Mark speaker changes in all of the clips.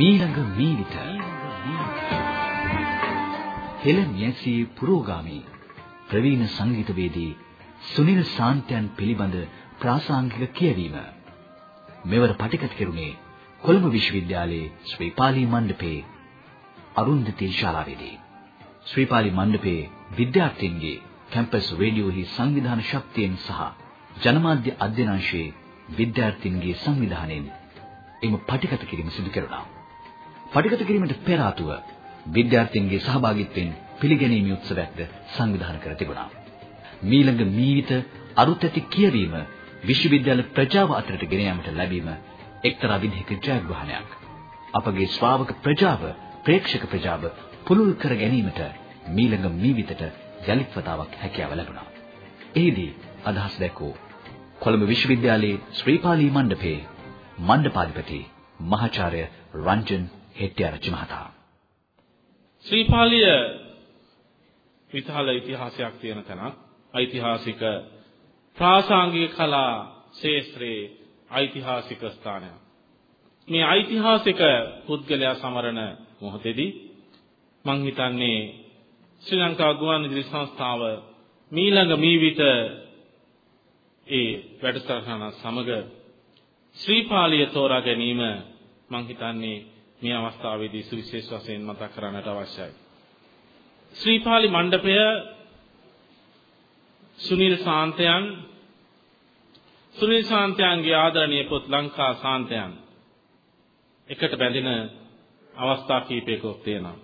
Speaker 1: මීළඟ මීවිත. හෙළ මියසී පුරෝගාමී. ප්‍රවීණ සංගීතවේදී සුනිල් සාන්තයන් පිළිබඳ ප්‍රාසංගික කියවීම. මෙවර පටිගත කෙරුණේ කොළඹ විශ්වවිද්‍යාලයේ ශ්‍රී පාලි මණ්ඩපයේ අරුන්දති ශාලාවේදී. ශ්‍රී පාලි මණ්ඩපයේ විද්‍යාර්ථීන්ගේ කැම්පස් රේඩියෝහි සංවිධාන ශක්තියෙන් සහ ජනමාධ්‍ය අධ්‍යනාංශයේ විද්‍යාර්ථීන්ගේ සංවිධානයෙන් එම පටිගත කිරීම සිදු කෙරුණා. පටිගත කිරීමට පෙර ආතුව විද්‍යාර්ථීන්ගේ සහභාගීත්වයෙන් පිළිගැනීමේ උත්සවයක්ද සංවිධානය කර තිබුණා. මීළඟ මීවිත අරුත් ඇති කියවීම විශ්වවිද්‍යාල ප්‍රජාව අතරට ගෙන යාමට ලැබීම එක්තරා විදිහක ජයග්‍රහණයක්. අපගේ ශ්‍රාවක ප්‍රජාව, ප්‍රේක්ෂක ප්‍රජාව පුළුල් කර ගැනීමට මීළඟ මීවිතට යලිත් වතාවක් හැකියාව ලැබුණා. එහිදී අදහස් දැක්වූ කොළඹ විශ්වවිද්‍යාලයේ ශ්‍රීපාලි මණ්ඩපයේ මණ්ඩපාධිපති මහාචාර්ය රංජන් හෙට්ටිආරච්චි මහතා
Speaker 2: ශ්‍රීපාලිය විශාල ඉතිහාසයක් තියෙන තැනක් ඓතිහාසික ප්‍රාසංගික කලා ශාස්ත්‍රයේ ඓතිහාසික ස්ථානයක්. මේ ඓතිහාසික පුද්ගලයා සමරන මොහොතේදී මං හිතන්නේ ශ්‍රී ලංකා ගුවන්විදුලි සංස්ථාව මීළඟ මීවිත ඒ වැඩසටහන සමග ශ්‍රීපාලිය තෝරා ගැනීම මං හිතන්නේ මේ අවස්ථාවේදී සුවිශේෂ වශයෙන් මතක් කරන්නට අවශ්‍යයි. ශ්‍රීපාලි මණ්ඩපය සුනිල් සාන්තයන් සුනිල් සාන්තයන්ගේ ආදරණීය පොත් ලංකා සාන්තයන් එකට බැඳෙන අවස්ථා කීපයක තියෙනවා.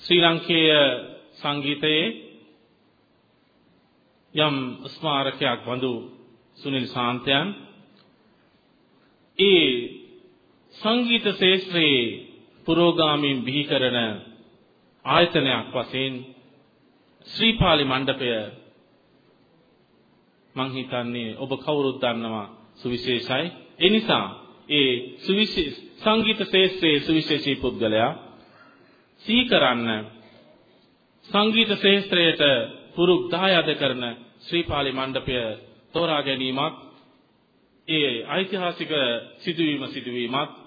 Speaker 2: ශ්‍රී ලංකේය සංගීතයේ යම් ස්මාරකයක් වඳු සුනිල් සාන්තයන් ඒ සංගීත ශාස්ත්‍රයේ පුරෝගාමීන් බිහි කරන ආයතනයක් වශයෙන් ශ්‍රීපාලි මණ්ඩපය මං හිතන්නේ ඔබ කවුරුත් දන්නවා සුවිශේෂයි. ඒ නිසා ඒ සුවිශේෂ සංගීත ශාස්ත්‍රයේ සුවිශේෂී පුද්ගලයා සිහි කරන්න සංගීත ශාස්ත්‍රයට පුරුක් දායාද කරන ශ්‍රීපාලි මණ්ඩපය තෝරා ගැනීමක් ඒ ඓතිහාසික සිදුවීම සිදුවීමත්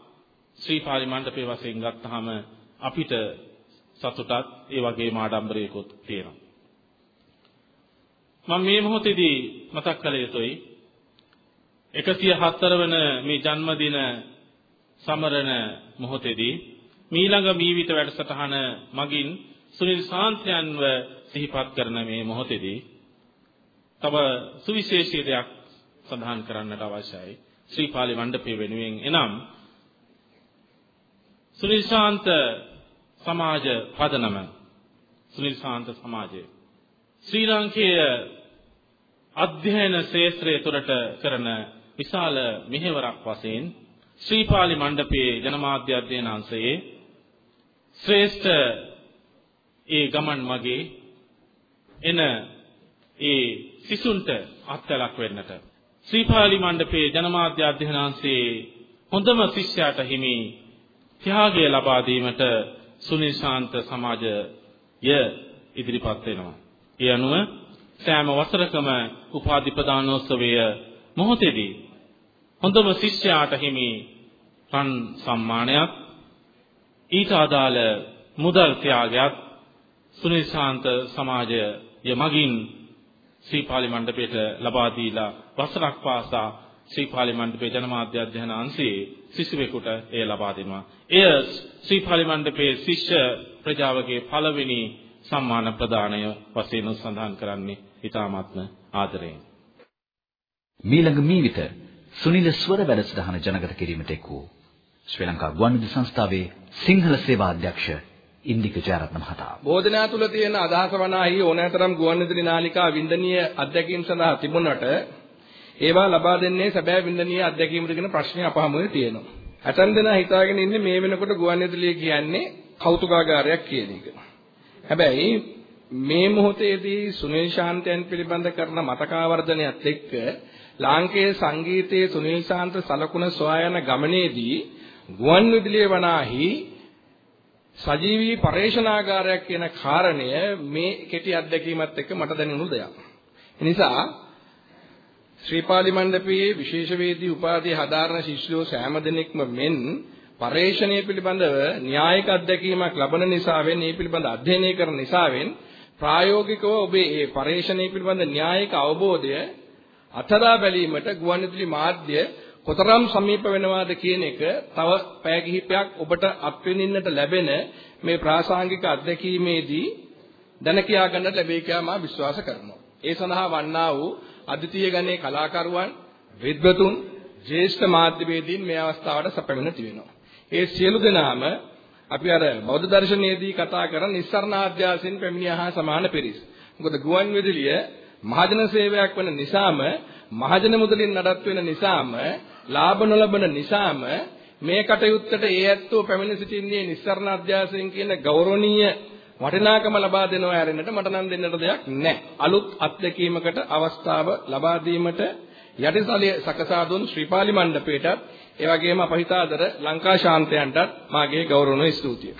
Speaker 2: ශ්‍රීපාලි මණ්ඩපයේ වශයෙන් ගත්තාම අපිට සතුටක් ඒ වගේම ආඩම්බරයකුත් තියෙනවා. මම මේ මොහොතේදී මතක් කළ යුතුයි 104 වන මේ ජන්මදින සමරන මොහොතේදී මීළඟ මීවිත වැඩසටහන මගින් සුනිල් සාන්තයන්ව සිහිපත් කරන මේ මොහොතේදී තව සුවිශේෂී දෙයක් සඳහන් කරන්නට අවශ්‍යයි. ශ්‍රීපාලි මණ්ඩපය වෙනුවෙන් එනම් සුනිල් ශාන්ත සමාජ පදනම. සුනිල් ශාන්ත සමාජය. ශ්‍රී ලාංකේය අධ්‍යයන ශාස්ත්‍රය තුළට කරන විශාල මෙහෙවරක් වශයෙන් ශ්‍රීපාලි මණ්ඩපයේ ජනමාධ්‍ය අධ්‍යයන අංශයේ ශ්‍රේෂ්ඨ ඒ ගමන් මගේ එන ඒ සිසුන්ට අත්ලක් වෙන්නට. ශ්‍රීපාලි මණ්ඩපයේ ජනමාධ්‍ය අධ්‍යයනාංශයේ හොඳම ශිෂ්‍යයාට හිමි ත්‍යාගය ලබා දීමට සුනිල් ශාන්ත සමාජය ඉදිරිපත් වෙනවා. ඒ අනුව සෑම වසරකම උපාධි ප්‍රදානෝත්සවය මොහොතේදී හොඳම ශිෂ්‍යයාට හිමි රන් සම්මානයක් ඊට අදාළ මුදල් ත්‍යාගයක් සුනිල් ශාන්ත සමාජය යමගින් ශ්‍රීපාලි මණ්ඩපයට ලබා දීලා වසරක් පාසා ශ්‍රීපාලි මණ්ඩපයේ ජනමාධ්‍ය අධ්‍යයන අංශයේ සිසුවෙකුට එය ලබා දෙනවා. එය ශ්‍රීපාලි මණ්ඩපයේ ශිෂ්‍ය ප්‍රජාවගේ පළවෙනි සම්මාන ප්‍රදානය වශයෙන් සඳහන් කරන්නේ ඊ타මාත්ම ආදරයෙන්.
Speaker 1: මීළඟ මීවිත සුනිල ස්වර වැඩසටහන ජනගත කිරීමට එක් වූ ශ්‍රී ලංකා ගුවන්විදුලි සංස්ථාවේ සිංහල සේවා අධ්‍යක්ෂ ඉන්දික ජයරත්න මහතා.
Speaker 3: බෝධනා තුල තියෙන අදහස වනාහි ඕනෑතරම් ගුවන්විදුලි නාලිකා වින්දනීය අධ්‍යක්ීම් සඳහා තිබුණට ඒවා ලබා දෙන්නේ සැබෑ වින්දනීය අධ්‍යක්ීමද කියන ප්‍රශ්නේ අපහමුවේ තියෙනවා. ඇතන් දෙනා හිතාගෙන ඉන්නේ මේ වෙනකොට ගුවන්විදුලිය කියන්නේ කෞතුකාගාරයක් කියන එක. හැබැයි මේ මොහොතේදී සුනිල් ශාන්තයන් පිළිබඳ කරන මතකාවර්ධනයත් එක්ක ලාංකේය සංගීතයේ සුනිල් ශාන්ත සලකුණ සොයා යන ගමනේදී ගුවන්විදුලිය වනාහි සජීවී පරේෂණාගාරයක් කියන කාරණය මේ කෙටි අත්දැකීමත් එක්ක මට දැනුණු දෙයක්. ඒ නිසා ශ්‍රීපාලි මණ්ඩපයේ විශේෂ වේදී උපාධිය හදාරන ශිෂ්‍යයෝ සෑම දිනෙකම මෙන් පරේක්ෂණය පිළිබඳව න්‍යායික අත්දැකීමක් ලබන නිසාවෙන් මේ පිළිබඳ අධ්‍යයනය කරන නිසාවෙන් ප්‍රායෝගිකව ඔබේ මේ පරේක්ෂණය පිළිබඳ න්‍යායික අවබෝධය අතදා බැලීමට ගුවන්විදුලි මාධ්‍ය කොතරම් සමීප වෙනවාද කියන එක තව පැය කිහිපයක් ඔබට අත්විඳින්නට ලැබෙන මේ ප්‍රාසංගික අත්දැකීමේදී දැන කියා ගන්නට ලැබේ කියලා මා විශ්වාස කරනවා. ඒ සඳහා වන්නා වූ අද්විතීය ගණයේ කලාකරුවන්, විද්වතුන්, ජ්‍යෙෂ්ඨ මාධ්‍යවේදීන් මේ අවස්ථාවට සැපෙමින තිබෙනවා. ඒ සියලු දෙනාම අපි අර බෞද්ධ දර්ශනයේදී කතා කරන නිස්සරණ ආධ්‍යාසයෙන් පැමිණියා හා සමාන පිරිස්. මොකද ගුවන් විදුලිය මහජන සේවයක් වෙන නිසාම මහජන මුදලින් නඩත්තු වෙන නිසාම ලාභ නොලබන නිසාම මේ කටයුත්තට ඒ ඇත්තෝ පැමිණ සිටින්නේ නිස්සරණ අධ්‍යාසයෙන් කියන ගෞරවනීය වටිනාකම ලබා දෙනවා ඇරෙන්නට මට නම් දෙන්නට දෙයක් නැහැ. අලුත් අත්දැකීමකට අවස්ථාව ලබා දීමට යටිසලිය සකසා දුන් ශ්‍රීපාලි මණ්ඩපයටත් ඒ වගේම අපහිතාදර ලංකා ශාන්තයන්ටත් මාගේ ගෞරවණීය ස්තුතිය.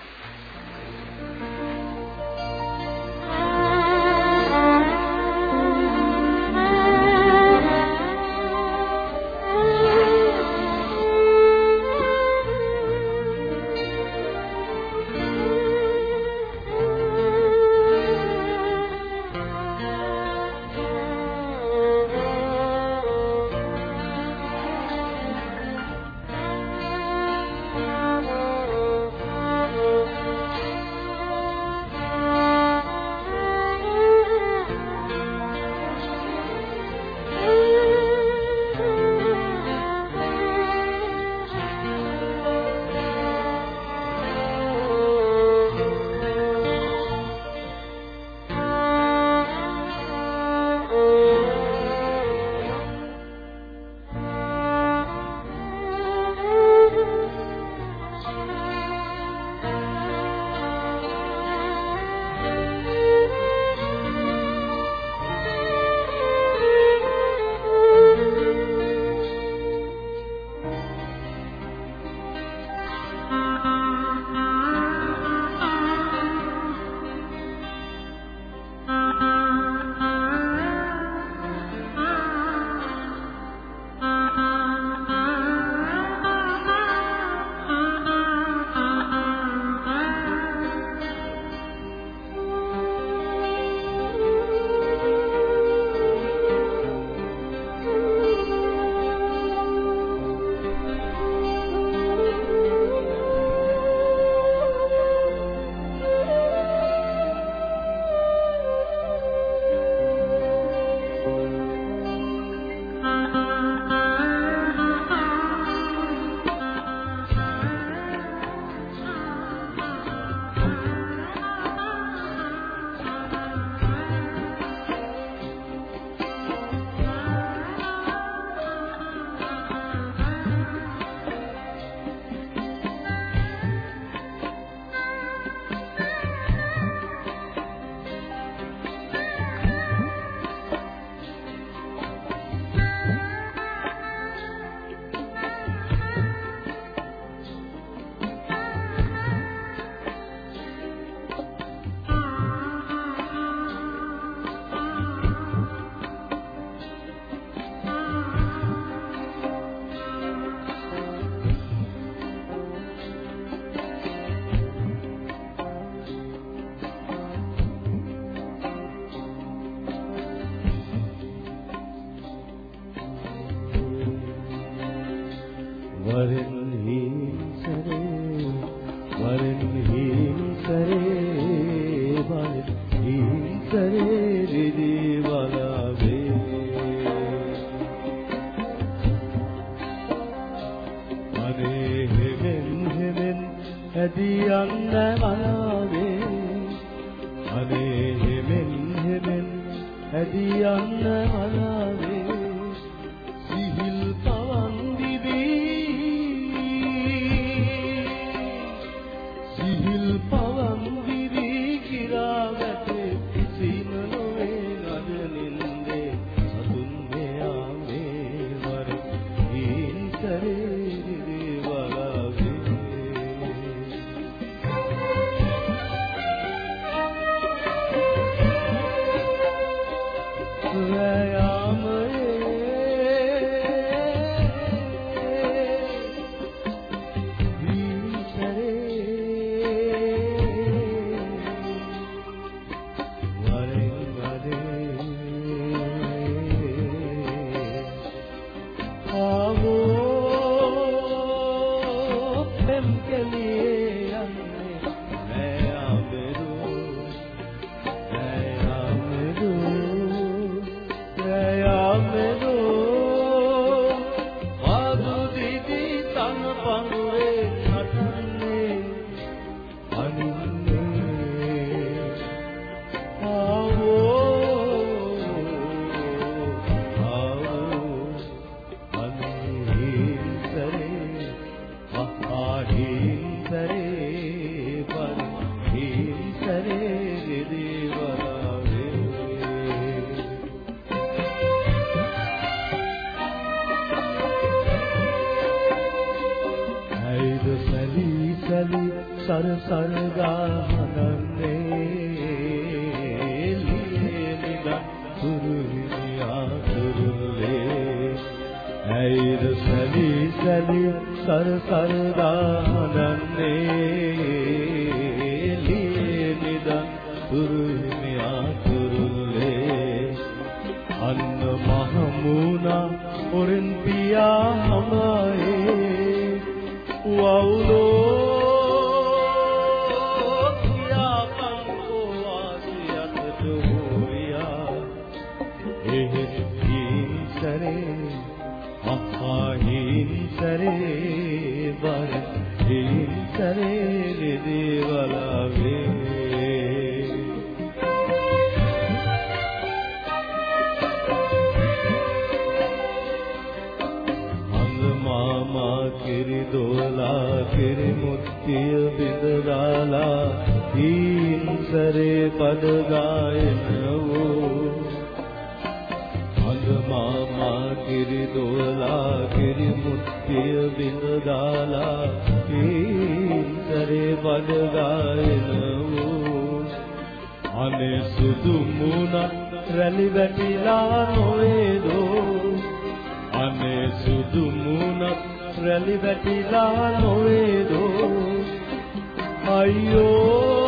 Speaker 4: Hallelujah. සුදු මුණක් රැලි වැටිලා නොවේදෝ. අයියෝ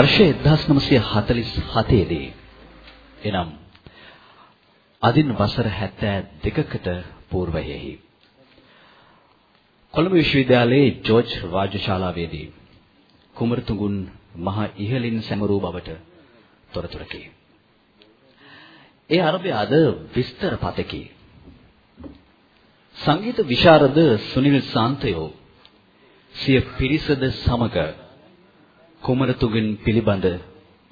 Speaker 1: වර්ෂ 1947 දී එනම් අදින් වසර 72කට పూర్වයෙහි කොළඹ විශ්වවිද්‍යාලයේ ජෝර්ජ් රාජශාලාවේදී කුමරතුංගුන් මහ ඉහළින් සැමරූ බවට තොරතුරකි. ඒ අරබය අද විස්තර පතකි. සංගීත විශාරද සුනිල් සාන්තයෝ සිය පිරිසද සමග කුමරතුගෙන් පිළිබඳ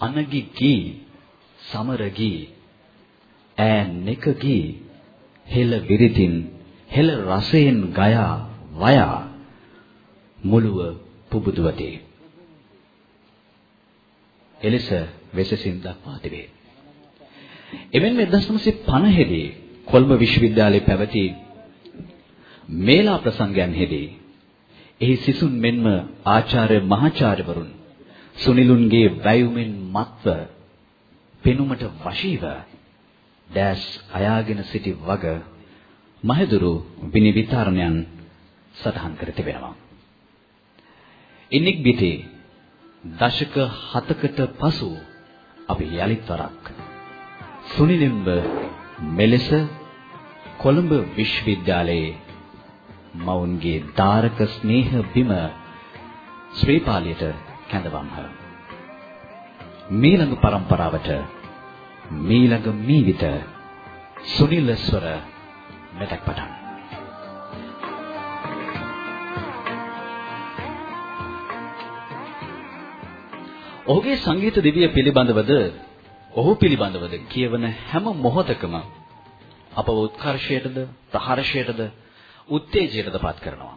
Speaker 1: අනගි ගී සමර ගී ඈ නෙක ගී හෙළ විරිතින් හෙළ රසයෙන් ගයා වයා මුළුව පුබුදුවති. එලෙස වෙසසින් දක්වා තිබේ. එමෙන්ම 1950 දී කොළඹ විශ්වවිද්‍යාලයේ පැවති මේලා ප්‍රසංගයන්හිදී එහි සිසුන් මෙන්ම ආචාර්ය මහාචාර්යවරුන් සුනිලුන්ගේ වැයුමෙන් මත්ව පෙනුමට වශීව දැස් අයාගෙන සිටි වග මහදුරු විනිවිතරණයන් සටහන් කර තිබෙනවා. ඉන්නික් බිතේ දශක 7කට පසු අපි යලිත් වරක් සුනිලින්බ මෙලෙස කොළඹ විශ්වවිද්‍යාලයේ මවුන්ගේ දාරක ස්නේහ බිම ශ්‍රීපාලියට කැඳවම්හ. මීළඟ પરම්පරාවට මීළඟ මීවිත සුනිල් ස්වර මෙතක් පටන් ඔහුගේ සංගීත දිවිය පිළිබඳවද ඔහු පිළිබඳවද කියවන හැම මොහොතකම අපව උත්කර්ෂයටද ප්‍රහර්ෂයටද උත්තේජයටද පත් කරනවා.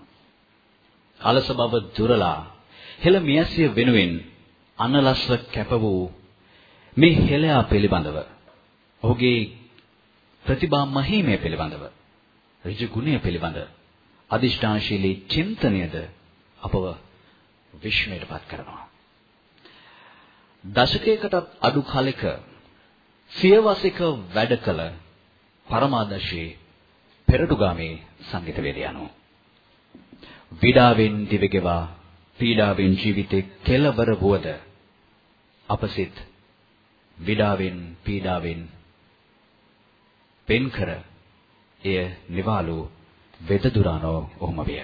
Speaker 1: අලස බව දුරලා හෙළ මියසිය වෙනුවෙන් අනලස්ව කැප වූ මේ හෙළයා පිළිබඳව ඔහුගේ ප්‍රතිභා මහිමය පිළිබඳව ඍජු ගුණය පිළිබඳ අදිෂ්ඨානශීලී චින්තනයද අපව විශ්මයටපත් කරනවා. දශකයකටත් අඩු කාලෙක සියවසක වැඩ කළ පරමාදර්ශී පෙරටුගාමී සංගීතවේදියාණෝ විඩාවෙන් දිවගෙවා පීඩාවෙන් ජීවිතේ කෙලවර වුවද අපසිට විඩාවෙන් පීඩාවෙන් පෙන්කර එය නිවාලු වෙදදුරානෝ ඔහුම විය.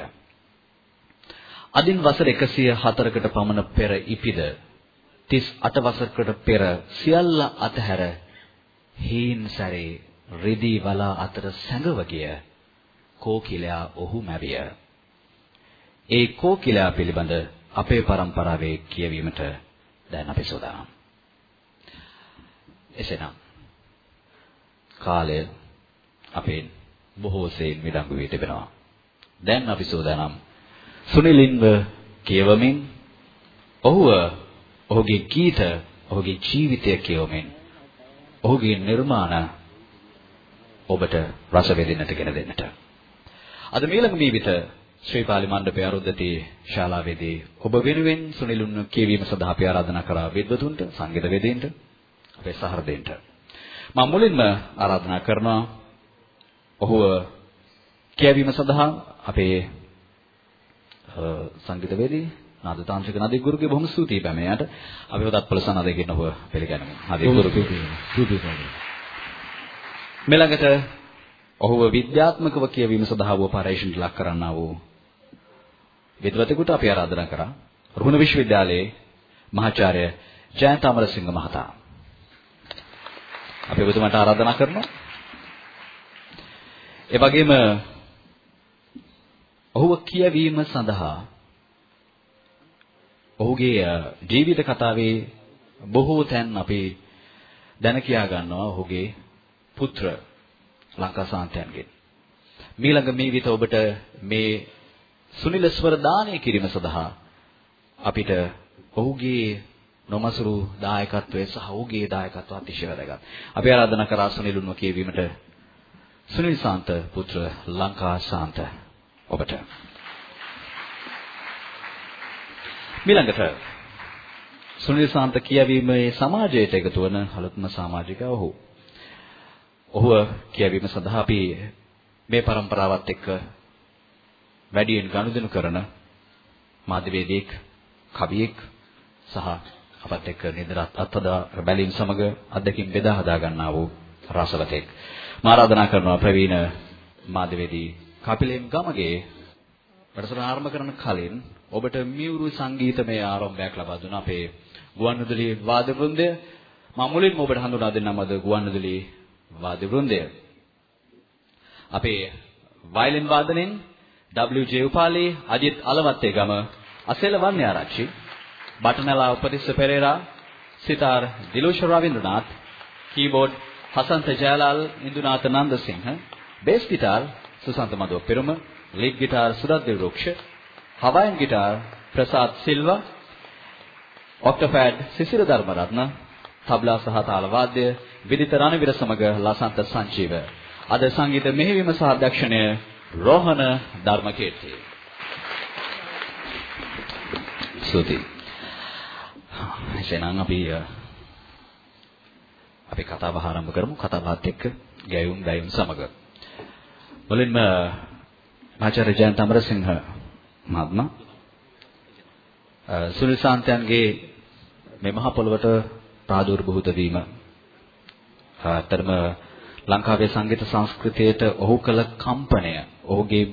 Speaker 1: අදින් වසර 104කට පමණ පෙර ඉපිද 38 වසරකට පෙර සියල්ල අතහැර හීන් සැරේ රිදී වලා අතර සැඟව ගිය කෝකිලයා ඔහු මැවිය. ඒ කෝකිලයා පිළිබඳ අපේ પરම්පරාවේ කියවීමට දැන් අපි සූදානම්. එසේනම් කාලය අපේ බොහෝ සෙයින් මිඩංගු වී තිබෙනවා. දැන් අපි සූදානම් සුනිලින්ව කියවමින් ඔහුව ඔහුගේ ගීත ඔහුගේ ජීවිතය කියවමින් ඔහුගේ නිර්මාණ ඔබට රස විඳින්නට ගෙන දෙන්නට. අද මීළඟ ජීවිත ශ්‍රී පාලි මණ්ඩපයේ අරුද්දති ශාලාවේදී ඔබ වෙනුවෙන් සුනිලුන් කියවීම සඳහා අපි ආරාධනා කරා විද්වතුන්ට සංගීත වේදීන්ට අපේ සහෘදයින්ට මම මුලින්ම ආරාධනා කරනවා ඔහුව කියවීම සඳහා අපේ සංගීත වේදී නාද තාන්ත්‍රික නදී ගුරුගේ බොහොම ස්තුතියි පැමිණියාට අපි ඔතත් පොළසන නදකින් ඔබ පිළිගනිමු. නදී ස්තුතියි. මෙලඟට ඔහුව විද්‍යාත්මකව කියවීම සඳහා වූ පරීක්ෂණයට ලක් කරන්නා වූ විද්වතෙකුට අපි ආරාධනා කරා රුහුණ විශ්වවිද්‍යාලයේ මහාචාර්ය ජයන්ත අමරසිංහ මහතා. අපි ඔබතුමාට ආරාධනා කරනවා. ඒ වගේම ඔහුව කියවීම සඳහා ඔහුගේ ජීවිත කතාවේ බොහෝ තැන් අපි දැන කියා ගන්නවා ඔහුගේ පුත්‍ර ලංකාසාන්තයන්ගෙන්. මීළඟ මේ විත ඔබට මේ සුනිල ස්වර දානය කිරීම සඳහා අපිට ඔහුගේ නොමසුරු දායකත්වය සහ ඔහුගේ දායකත්වය අතිශය වැදගත්. අපි ආරාධනා කරා සුනිලුන්ව කියවීමට සුනිල් සාන්ත පුත්‍ර ලංකා සාන්ත ඔබට. ඊළඟට සුනිල් සාන්ත කියවීමේ සමාජයට එකතු වන අලුත්ම සමාජිකයා ඔහු. ඔහුව කියවීම සඳහා අපි මේ પરම්පරාවත් එක්ක වැඩියෙන් ගනුදෙනු කරන මාධ්‍යවේදියෙක්, කවියෙක් සහ අපත් එක්ක නිදරත් අත්දා බැලීම් සමග අධ්‍යක්ෂින් බෙදා හදා ගන්නා වූ රසවතෙක්. මා ආරාධනා කරනවා ප්‍රවීණ මාධ්‍යවේදී කපිලෙන් ගමගේ වැඩසටහන ආරම්භ කරන කලින් ඔබට මියුරු සංගීතමය ආරම්භයක් ලබා දුන අපේ ගුවන්විදුලි වාද්‍ය වෘන්දය මම මුලින්ම ඔබට හඳුනා දෙන්නම් අද ගුවන්විදුලි වාද්‍ය වෘන්දය අපේ වයලින් වාදනයෙන් WJ Upali Ajith Alawattegama Asela Wanniarachchi බටනලා Upatissa Perera sitar Dilusha Ravindranath keyboard Hasantha Jayalal Indunath Nandasinghe bass guitar Susantha මදුව පෙරම lead guitar Surath Ruksha Hawaiian guitar Prasad Silva octopad Sisira Dharmaratne tabla සහ තාල වාද්‍ය විදිත රණවිර සමග ලසන්ත සංජීව අද සංගීත මෙහෙවීම සහ අධ්‍යක්ෂණය රෝහණ ධර්මකීර්ති. සුදී එසේනම් අපි අපි කතාව ආරම්භ කරමු. කතාවත් එක්ක ගැයුම් ගැයුම් සමග. මුලින්ම ආචාර්ය ජයන්ත අමරසිංහ මහත්මයා සුනිල් සාන්තයන්ගේ මේ මහ පොළවට ප්‍රාදුර්භූත වීම අතරම ලංකාවේ සංගීත සංස්කෘතියට ඔහු කළ කම්පනය ඔහුගේ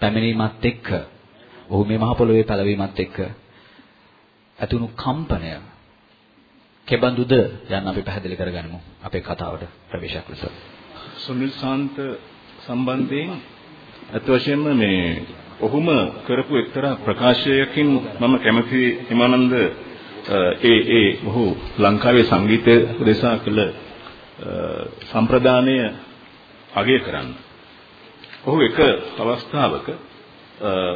Speaker 1: පැමිණීමත් එක්ක ඔහු මේ මහ පොළවේ පැලවීමත් එක්ක ඇතුණු කම්පනය කෙබඳුද යන්න අපි පැහැදිලි කරගනිමු අපේ කතාවට ප්‍රවේශයක් ලෙස.
Speaker 5: සුනිල් සාන්ත සම්බන්ධයෙන් අත් වශයෙන්ම මේ ඔහුම කරපු එක්තරා ප්‍රකාශයකින් මම කැමති හිමානන්ද ඒ ඒ ඔහු ලංකාවේ සංගීතය උදෙසා කළ සම්ප්‍රදානය අගය කරන්න. ඔහු එක අවස්ථාවක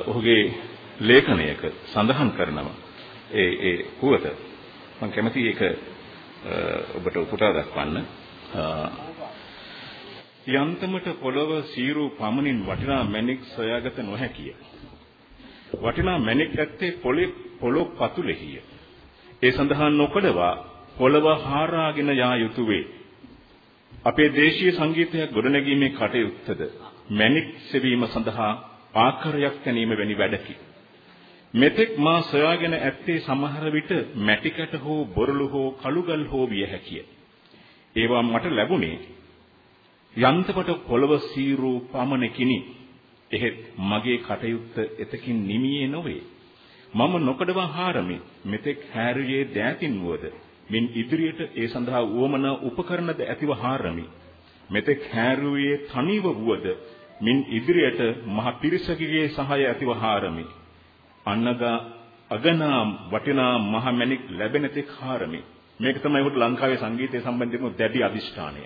Speaker 5: ඔහුගේ ලේඛනයක සඳහන් කරනවා ඒ ඒ පුවත මම කැමති ඒක ඔබට උපුටා දක්වන්න යන්තමට පොළව සීරු පමණින් වටිනා මැණික් සොයාගත නොහැකිය. වටිනා මැණික් ඇත්තේ පොළේ පොළොක් පතුලෙහිය. ඒ සඳහා නොකඩවා පොළව හාරාගෙන යා යුතුය වේ. අපේ දේශීය සංගීතයක් ගොඩනැගීමේ කටයුත්තද මැණික් සෙවීම සඳහා ආකාරයක් ගැනීම වැනි වැඩකි. මෙතෙක් මා සොයාගෙන ඇත්තේ සමහර විට මැටි කැට හෝ බොරළු හෝ කළුගල් හෝ විය හැකිය. ඒවා මට ලැබුණේ යන්තපට පොළව සීරු පමණකිනි. එහෙත් මගේ කටයුත්ත එතකින් නිමියේ නොවේ. මම නොකඩවා හාරමි. මෙතෙක් හැරියේ දෑතින් වුවද මින් ඉදිරියට ඒ සඳහා උවමනා උපකරණද ඇතිව හාරමි. මෙතෙක් හැරුවේ තනිව වුවද මින් ඉදිරියට මහ පිරිසකගේ සහාය ඇතිව හාරමි. අන්නගා අගනා වටිනා මහ මැණික් ලැබෙන තෙක් හාරමි. මේක තමයි ඔහුට ලංකාවේ සංගීතය සම්බන්ධයෙන් දැඩි අදිෂ්ඨානය.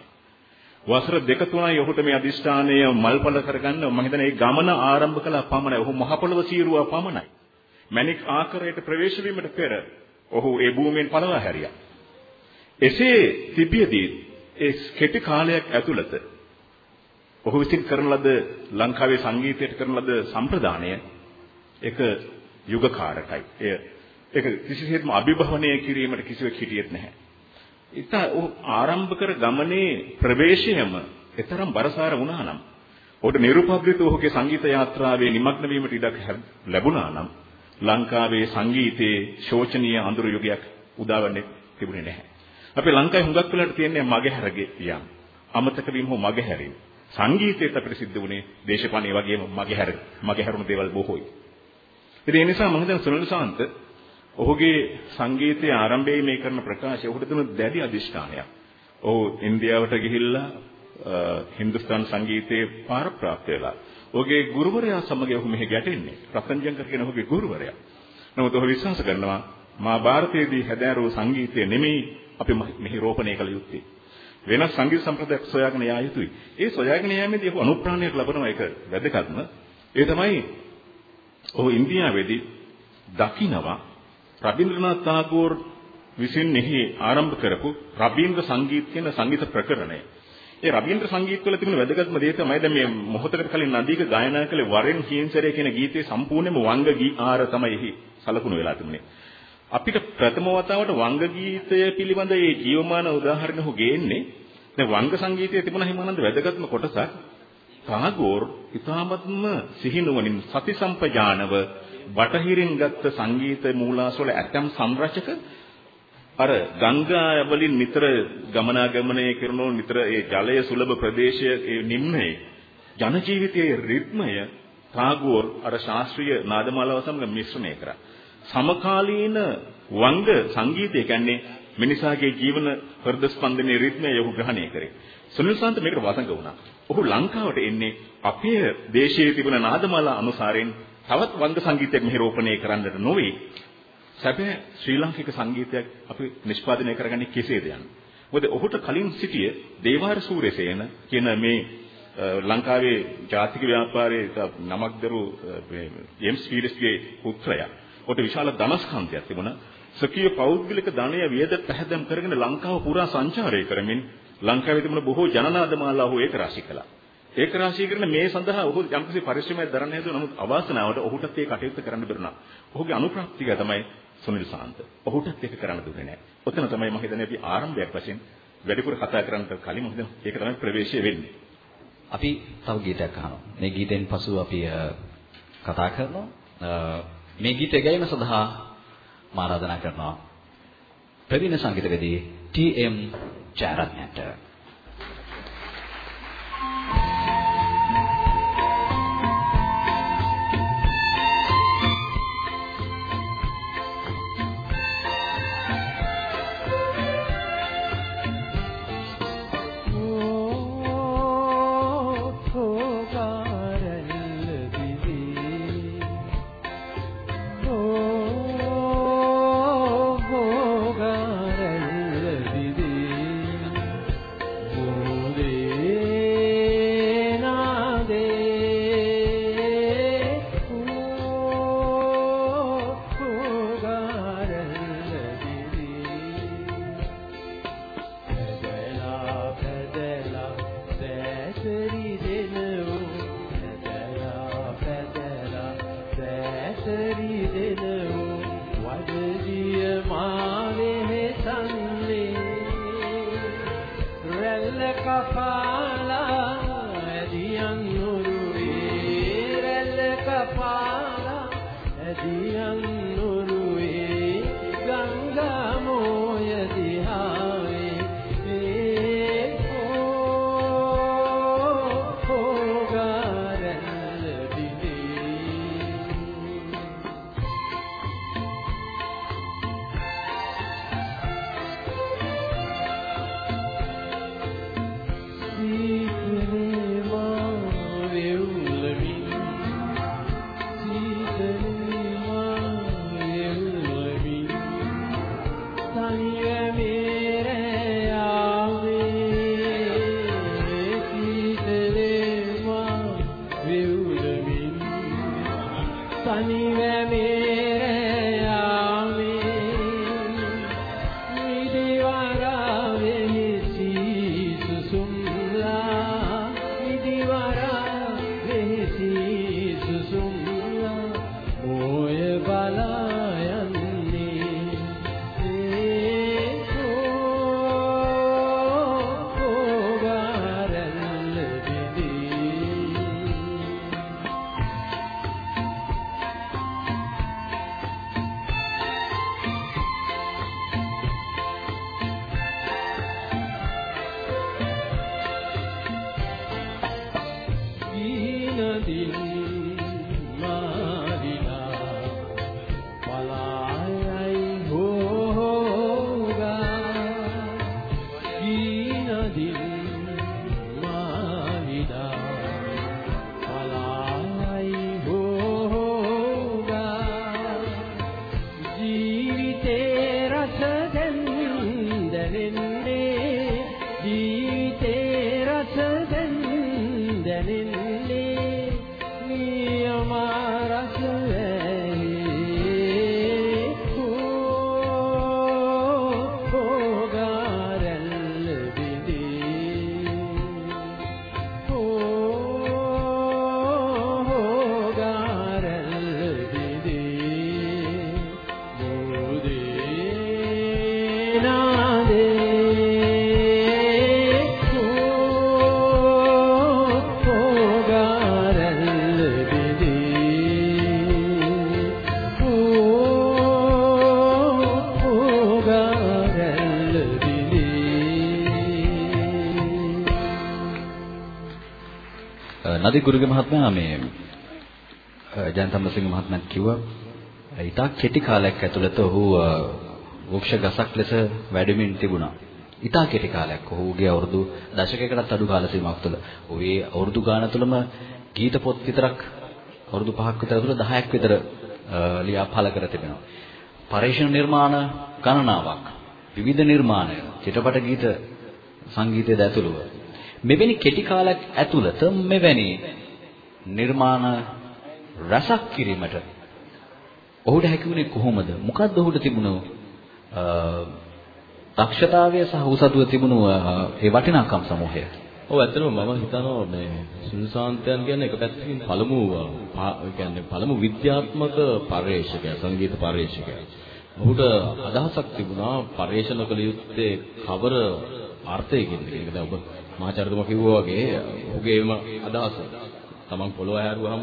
Speaker 5: වසර දෙක තුනයි ඔහුට මේ අදිෂ්ඨානය මල්පල කරගන්න මම හිතන්නේ ඒ ගමන ආරම්භ කළා පමණයි. ඔහු මහ පොළව සීරුවා පමණයි. මැණික් ආකාරයට ප්‍රවේශ වීමට පෙර ඔහු ඒ භූමියෙන් පළවා හැරියා. එසේ තිබියදී ඒ කෙටි කාලයක් ඇතුළත ඔහු විසින් කරන ලද ලංකාවේ සංගීතයට කරන ලද සම්ප්‍රදානය එක යුගකාරකයි. එය ඒක කිසිසේත්ම අභිභවනය කිරීමට කිසිවෙක් හිටියෙත් නැහැ. ඊට ආරම්භ කර ගමනේ ප්‍රවේශයම එතරම් බරසාර වුණා නම් ඔහුට නිරුපද්‍රිත ඔහුගේ සංගීත යාත්‍රාවේ නිමග්න වීමට ඉඩක් ලැබුණා නම් ලංකාවේ සංගීතයේ ශෝචනීය අඳුරු යුගයක් උදා වෙන්නේ තිබුණේ නැහැ. අපේ ලංකාවේ හුඟක් වෙලාට තියන්නේ මගහැරගේ යම්. අමතක වීම හෝ මගහැරීම. සංගීතයේත් අපිට සිද්ධ වුණේ දේශපාලනේ වගේම මගහැර මගහැරුණු දේවල් බොහෝයි. ඉතින් ඒ නිසා මම හිතන්නේ සුනිල් ශාන්ත ඔහුගේ සංගීතයේ ආරම්භයේ මේ කරන ප්‍රකාශය ඔහුට දුන දැඩි අදිෂ්ඨානයක්. ඔහු ඉන්දියාවට ගිහිල්ලා හින්දුස්තාන් සංගීතයේ පාර ප්‍රාප්ත වෙලා. ඔහුගේ ගුරුවරයා සමග ඔහු මෙහි ගැටෙන්නේ. රතන්ජංකර් කියන ඔහුගේ ගුරුවරයා. නමුත් ඔහු විශ්වාස කරනවා මා ಭಾರತයේදී හැදෑරූ සංගීතය නෙමෙයි අපි මෙහි රෝපණය කළ යුත්තේ. වෙනස් සංගීත සම්ප්‍රදායක් සොයාගෙන යා යුතුයි. ඒ සොයාගෙන යෑමේදී ඔහු අනුප්‍රාණයක් ලබනවා ඒක වැදගත්ම. ඒ තමයි ඔහු ඉන්දියාවේදී දකින්නවා රබින්ද්‍රනාත් tagore විසින් එහි ආරම්භ කරපු රබීන්ද්‍ර සංගීත කියන සංගීත ප්‍රකරණය. ඒ රබීන්ද්‍ර සංගීත වල තිබුණ වැදගත්ම දේ තමයි දැන් මේ මොහොතකට කලින් නදීක ගායනා කළේ වරෙන් හීන්සරේ කියන ගීතයේ සම්පූර්ණයෙන්ම වංග ගී ආර තමයි එහි සලකුණු වෙලා තිබුණේ. අපිට ප්‍රථම වතාවට වංග ගීතය පිළිබඳ මේ ජීවමාන උදාහරණ හො ගේන්නේ දැන් වංග සංගීතයේ තිබුණ හිමානන්ද වැදගත්ම කොටසක් ටාගෝර් ඉතාමත්ම සිහිනුවණින් සති සම්පජානව බටහිරින් ගත්ත සංගීත මූලාශ්‍රවල ඇතම් සංරචක අර ගංගා වලින් නිතර ගමනාගමනය කරන නිතර ඒ ජලය සුලභ ප්‍රදේශයේ ඒ නිම්නයේ ජන ජීවිතයේ රිද්මය ටාගෝර් අර ශාස්ත්‍රීය නාදමාලාව සමග මිශ්‍රණය කරා. සමකාලීන වංග සංගීතය කියන්නේ මිනිසාගේ ජීවන හෘද ස්පන්දනයේ රිද්මය යොහු ග්‍රහණය කරේ. සුනිල් සාන්ත මේකට වසඟ වුණා. ඔහු ලංකාවට එන්නේ අපේ දේශයේ තිබුණ නාදමාලා අනුසාරයෙන් තවත් වංග සංගීතයක් මෙහි රෝපණය කරන්නට නොවේ. සැබෑ ශ්‍රී ලාංකික සංගීතයක් අපි නිෂ්පාදනය කරගන්නේ කෙසේද යන්නේ. මොකද ඔහුට කලින් සිටියේ දේවාර සූර්යසේන කියන මේ ලංකාවේ ජාතික ව්‍යාපාරයේ නමක් දරු ජේම්ස් ෆීරිස්ගේ පුත්‍රයා. ඔහුට විශාල ධනස්කන්ධයක් තිබුණා. සකීය පෞද්ගලික ධනය වියද පැහැදම් කරගෙන ලංකාව පුරා සංචාරය කරමින් ලංකාවේ තිබුණ බොහෝ ජනනාද මාලා ඔහු ඒක රාශි කළා. ඒක රාශී කරන මේ සඳහා ඔහු යම්කිසි පරිශ්‍රමයක් දරන්න හැදුවා. නමුත් අවාසනාවට ඔහුටත් ඒ කටයුත්ත කරන්න බැරුණා. ඔහුගේ අනුප්‍රාප්තිය තමයි සුනිල් සාන්ත. ඔහුටත් ඒක කරන්න දුන්නේ නැහැ. ඔතන තමයි මම හිතන්නේ අපි ආරම්භයක් වශයෙන් වැඩිපුර කතා කරන්නට කලින් මම හිතන්නේ ඒක තමයි ප්‍රවේශය වෙන්නේ.
Speaker 1: අපි තව ගීතයක් අහනවා. මේ ගීතෙන් පසු අපි කතා කරනවා. මේ ගීතය ගැයීම සඳහා මා ආරාධනා කරනවා ප්‍රවීණ සංගීතවේදී ටී.එම්. ජයරත්නට. නදී ගුරුගේ මහත්මයා මේ අ, ජයන්ත අමරසිංහ මහත්මයාත් කිව්වා ඊටා කෙටි කාලයක් ඇතුළත ඔහු අ, වෘක්ෂ ගසක් ලෙස වැඩමින් තිබුණා. ඊටා කෙටි කාලයක් ඔහුගේ අවුරුදු දශකයකටත් අඩු කාල සීමාවක් තුළ. ඔහුගේ අවුරුදු ගාන තුළම ගීත පොත් විතරක් අවුරුදු 5ක් විතර තුළ 10ක් විතර අ, ලියා පළ කර තිබෙනවා. පරිශන නිර්මාණ ගණනාවක් විවිධ නිර්මාණ චිත්‍රපට ගීත සංගීතයද ඇතුළුව මෙවැනි කෙටි කාලයක් ඇතුළත මෙවැනි නිර්මාණ රසක් කිරීමට ඔහුට හැකි වුණේ කොහොමද? මොකද්ද ඔහුට තිබුණු අ, දක්ෂතාවය සහ උසතුව තිබුණු අ, ඒ වටිනාකම් සමූහය?
Speaker 6: ඔව් ඇත්තටම මම හිතනවා මේ සුනිසාන්තයන් කියන්නේ එක පැත්තකින් පළමු පා- ඒ කියන්නේ පළමු විද්‍යාත්මක පර්යේෂකයා සංගීත පර්යේෂකයා. ඔහුට අදහසක් තිබුණා පර්යේෂණ කළ යුත්තේ කවර අර්ථයකින්ද කියන එක. දැන් ඔබ මහාචාර්යතුමා කිව්වා වගේ ඔහුගේම අදහස. තමන් පොළොව හැරුවාම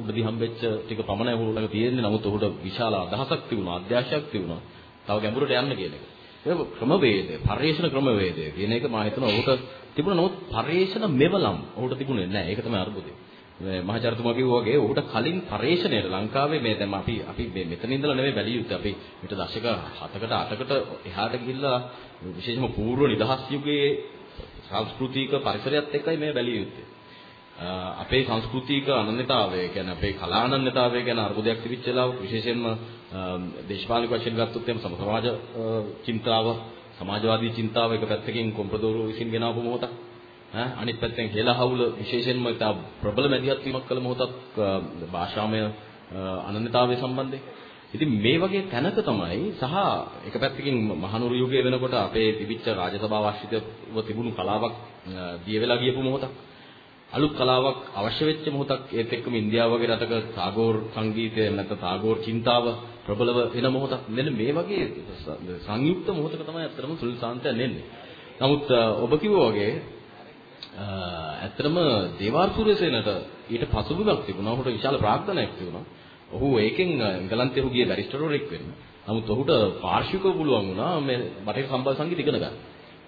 Speaker 6: උඩදී හම්බෙච්ච ටික පමණයි ඔහු ළඟ තියෙන්නේ. නමුත් ඔහුට විශාල අදහසක් තිබුණා, අධ්‍යාශයක් තිබුණා. තව ගැඹුරට යන්න කියන එක. ඒක ක්‍රමවේදය, පර්යේෂණ ක්‍රමවේදය කියන එක මම හිතනවා ඔහුට තිබුණා. නමුත් පර්යේෂණ මෙවලම් ඔහුට තිබුණේ නැහැ. ඒක තමයි අරුබුදේ. මේ මහාචාර්යතුමා කිව්වා වගේ ඔහුට කලින් පර්යේෂණයට ලංකාවේ මේ දැන් අපි අපි මේ මෙතන ඉඳලා නෙමෙයි බැලිය යුත්තේ. අපි මෙට දශක 7කට 8කට එහාට ගිහිල්ලා විශේෂම පූර්ව නිදහස් යුගයේ සංස්කෘතික පරිසරයත් එක්කයි මේ බැලිය යුත්තේ. අ, අපේ සංස්කෘතික අනන්‍යතාවය කියන්නේ අපේ කලා අනන්‍යතාවය ගැන අරුබුදයක් තිබිච්ච වෙලාවක විශේෂයෙන්ම අ, දේශපාලනික වශයෙන් ගත්තොත් එහෙම සම සමාජ අ, චින්තාව සමාජවාදී චින්තාව එක පැත්තකින් කොම්පදෝරු විසින් ගෙනාවු මොහොතක් ඈ අනිත් පැත්තෙන් හෙළහවුල විශේෂයෙන්ම ඉතා ප්‍රබල මැදිහත් වීමක් කළ මොහොතක් අ, භාෂාමය අ, අනන්‍යතාවය සම්බන්ධයෙන් ඉතින් මේ වගේ තැනක තමයි සහ එක පැත්තකින් මහනුවර යුගයේ වෙනකොට අපේ තිබිච්ච රාජසභාව ආශ්‍රිතව තිබුණු කලාවක් අ, දිය වෙලා ගියපු මොහොතක් අලුත් කලාවක් අවශ්‍ය වෙච්ච මොහොතක් ඒත් එක්කම ඉන්දියාව වගේ රටක තාගෝර් සංගීතය නැත්නම් තාගෝර් චින්තාව ප්‍රබලව එන මොහොතක් මෙන්න මේ වගේ සංයුක්ත මොහොතක තමයි අත්‍තරම සුනිල් සාන්තයන් එන්නේ. නමුත් අ, ඔබ කිව්වා වගේ අ, ඇත්තටම දේවාර් සූර්යසේනට ඊට පසුබිමක් තිබුණා. ඔහුට විශාල ප්‍රාග්ධනයක් තිබුණා. ඔහු ඒකෙන් අ, එංගලන්තේ ඔහු ගියේ බැරිස්ටර්වරයෙක් වෙන්න. නමුත් ඔහුට පාර්ශ්විකව පුළුවන් වුණා මේ බටහිර සම්බන්ධ සංගීත ඉගෙන ගන්න.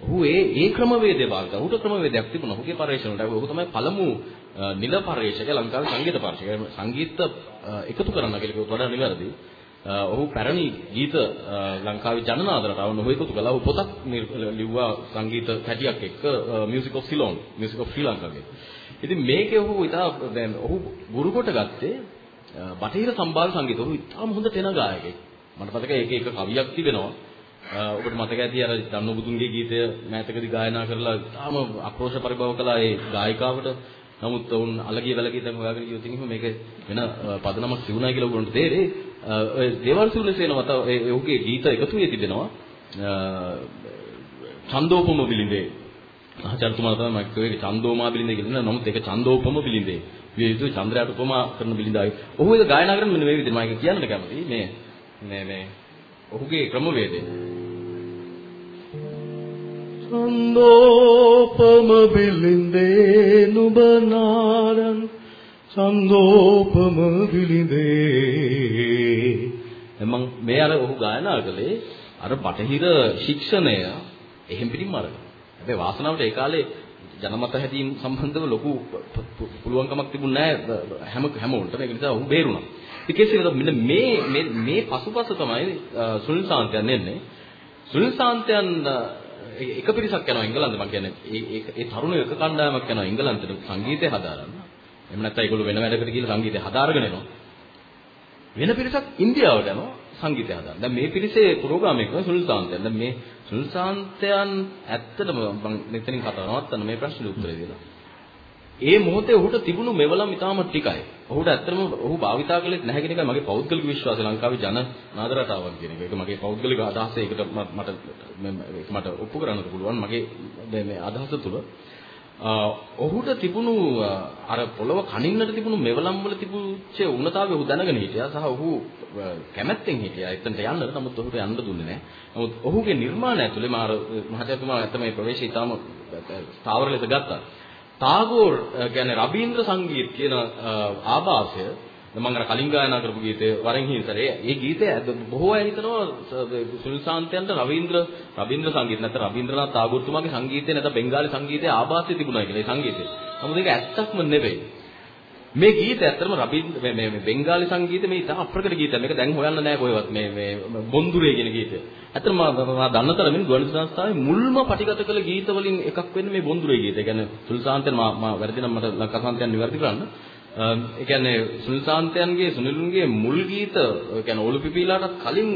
Speaker 6: ඔහු ඒ ඒ ක්‍රමවේදය භාවිත. ඔහුට ක්‍රමවේදයක් තිබුණා. ඔහුගේ පරිශ්‍රණයට. ඔහු තමයි පළමු අ, නිල පරිශ්‍රක ලංකාවේ සංගීත පරිශ්‍රක. සංගීත අ, එකතු කරන්න කියලා කිව්වොත් වඩා නිවැරදි. අ, ඔහු පැරණි ගීත අ, ලංකාවේ ජනනාදරට අවන ඔහු එකතු කළා. ඔහු පොතක් නිර්- ලිව්වා සංගීත කැටියක් එක්ක music of Ceylon, music of Sri ලංකාවේ. ඉතින් මේකේ ඔහු ඉතා දැන් ඔහු ගුරු කොට ගත්තේ අ, බටහිර සම්බාල සංගීත. ඔහු ඉතාම හොඳ තෙන ගායකයෙක්. මට මතකයි ඒක එක කවියක් තිබෙනවා. අ, ඔබට මතක ඇති අර දන්නබුදුන්ගේ ගීතය මෑතකදී ගායනා කරලා තාම ආක්‍රෝෂ පරිභව කළා ඒ ගායිකාවට. නමුත් වුන් අලගිය වැලගිය දැන් හොයාගෙන ගියොත් එහෙනම් මේක වෙන අ, පදනමක් තිබුණා කියලා උගලන්ට තේරෙයි. අ, ඔය දේවල් සුලසේන මත ඒ ඔහුගේ ගීත එකතු වෙ තිබෙනවා. අ, චන්දෝපම බිලිඳේ ආචාර්යතුමා තමයි මම කිව්වේ චන්දෝමා බිලිඳේ කියලා නෑ. නමුත් ඒක චන්දෝපම බිලිඳේ. විය යුතු චන්ද්‍රයාට උපමා කරන බිලිඳයි. ඔහු ඒක ගායනා කරන්නේ මෙන්න මේ විදිහට මම කියන්න කැමතියි. මේ මේ මේ ඔහුගේ ක්‍රමවේදය.
Speaker 4: සන්දෝපම බිලින්දේ නුඹ නාරන් සන්දෝපම
Speaker 6: දැන් මම මේ අර ඔහු ගායනා කළේ අර බටහිර ශික්ෂණය එහෙම් පිටින්ම අරගෙන. හැබැයි වාසනාවට ඒ කාලේ ජනමත හැදීම සම්බන්ධව ලොකු පුළුවන්කමක් තිබුණේ නැහැ හැම හැමෝටම ඒක නිසා ඔහු බේරුණා. ඉතින් කෙසේ වෙතත් මෙන්න මේ මේ මේ පසුපස තමයි සුනිල් සාන්තයන් එන්නේ. සුනිල් සාන්තයන් එක පිරිසක් යනවා එංගලන්ත මම කියන්නේ ඒ ඒ තරුණ එක කණ්ඩායමක් යනවා එංගලන්තෙට සංගීතය හදාරන්න. එහෙම නැත්නම් ඒගොල්ලෝ වෙන වැඩකට ගිහලා සංගීතය හදාරගෙන එනවා. වෙන පිරිසක් ඉන්දියාවට යනවා සංගීතය හදාන්න. දැන් මේ පිරිසේ ප්‍රෝග්‍රෑම් එක සුනිල් සාන්තයන්. දැන් මේ සුනිල් සාන්තයන් ඇත්තටම මම මෙතනින් කතා නවත්තන්න මේ ප්‍රශ්නෙට උත්තරේ දෙනවා. ඒ මොහොතේ ඔහුට තිබුණු මෙවලම් ඉතාම ටිකයි. ඔහුට ඇත්තටම ඔහු භාවිතා කළේ නැහැ කියන එකයි මගේ පෞද්ගලික විශ්වාසය ලංකාවේ ජන නාද රටාවක් කියන එක. ඒක මගේ පෞද්ගලික අදහස. ඒකට මට ඒක මට ඔප්පු කරන්න පුළුවන්. මගේ මේ අදහස තුල ඔහුට තිබුණු අර පොළව කනින්නට තිබුණු මෙවලම් වල තිබුච්ච උන්නතාවය ඔහු දැනගෙන හිටියා සහ ඔහු කැමැත්තෙන් හිටියා එතනට යන්නට නමුත් ඔහුට යන්න දුන්නේ නැහැ. නමුත් ඔහුගේ නිර්මාණ ඇතුලේ මාර මහත්මයා ඇත්තම මේ ප්‍රවේශය ඉතාම ස්ථාවර ලෙස ගත්තා. ටාගෝර් කියන්නේ රබීන්ද්‍ර සංගීත කියන ආభాසය මම අර කලින් ගායනා කරපු ගීතය වරෙන් හින්සරේ ඒ ගීතය බොහෝ අය හිතනවා සුනිල් සාන්තයන්ට රවීන්ද්‍ර රබීන්ද්‍ර සංගීත නැත්නම් රබීන්ද්‍රනාත් tagore තුමාගේ සංගීතය නැත්නම් බෙන්ගාලි සංගීතයේ ආభాසය තිබුණා කියලා ඒ සංගීතය. නමුත් ඒක ඇත්තක්ම නෙවෙයි. මේ ගීතය ඇත්තටම රබීන්ද්‍ර මේ මේ බෙන්ගාලි සංගීතය මේ ඉතා අප්‍රකට ගීතයක්. මේක දැන් හොයන්න නෑ කොහෙවත් මේ මේ බොන්දුරේ කියන ගීතය. ඇත්තටම මම දන්න තරමින් ගුවන්විදුලි සංස්ථාවේ මුල්ම පටිගත කළ ගීත වලින් එකක් වෙන්නේ මේ බොන්දුරේ ගීතය. ඒ කියන්නේ සුල්සාන්තයන් මම මම වැරදි නම් මට ලංකාසාන්තයන් නිවැරදි කරන්න. ඒ කියන්නේ සුල්සාන්තයන්ගේ සුනිලුන්ගේ මුල් ගීත ඒ කියන්නේ ඔලු පිපිලාටත් කලින්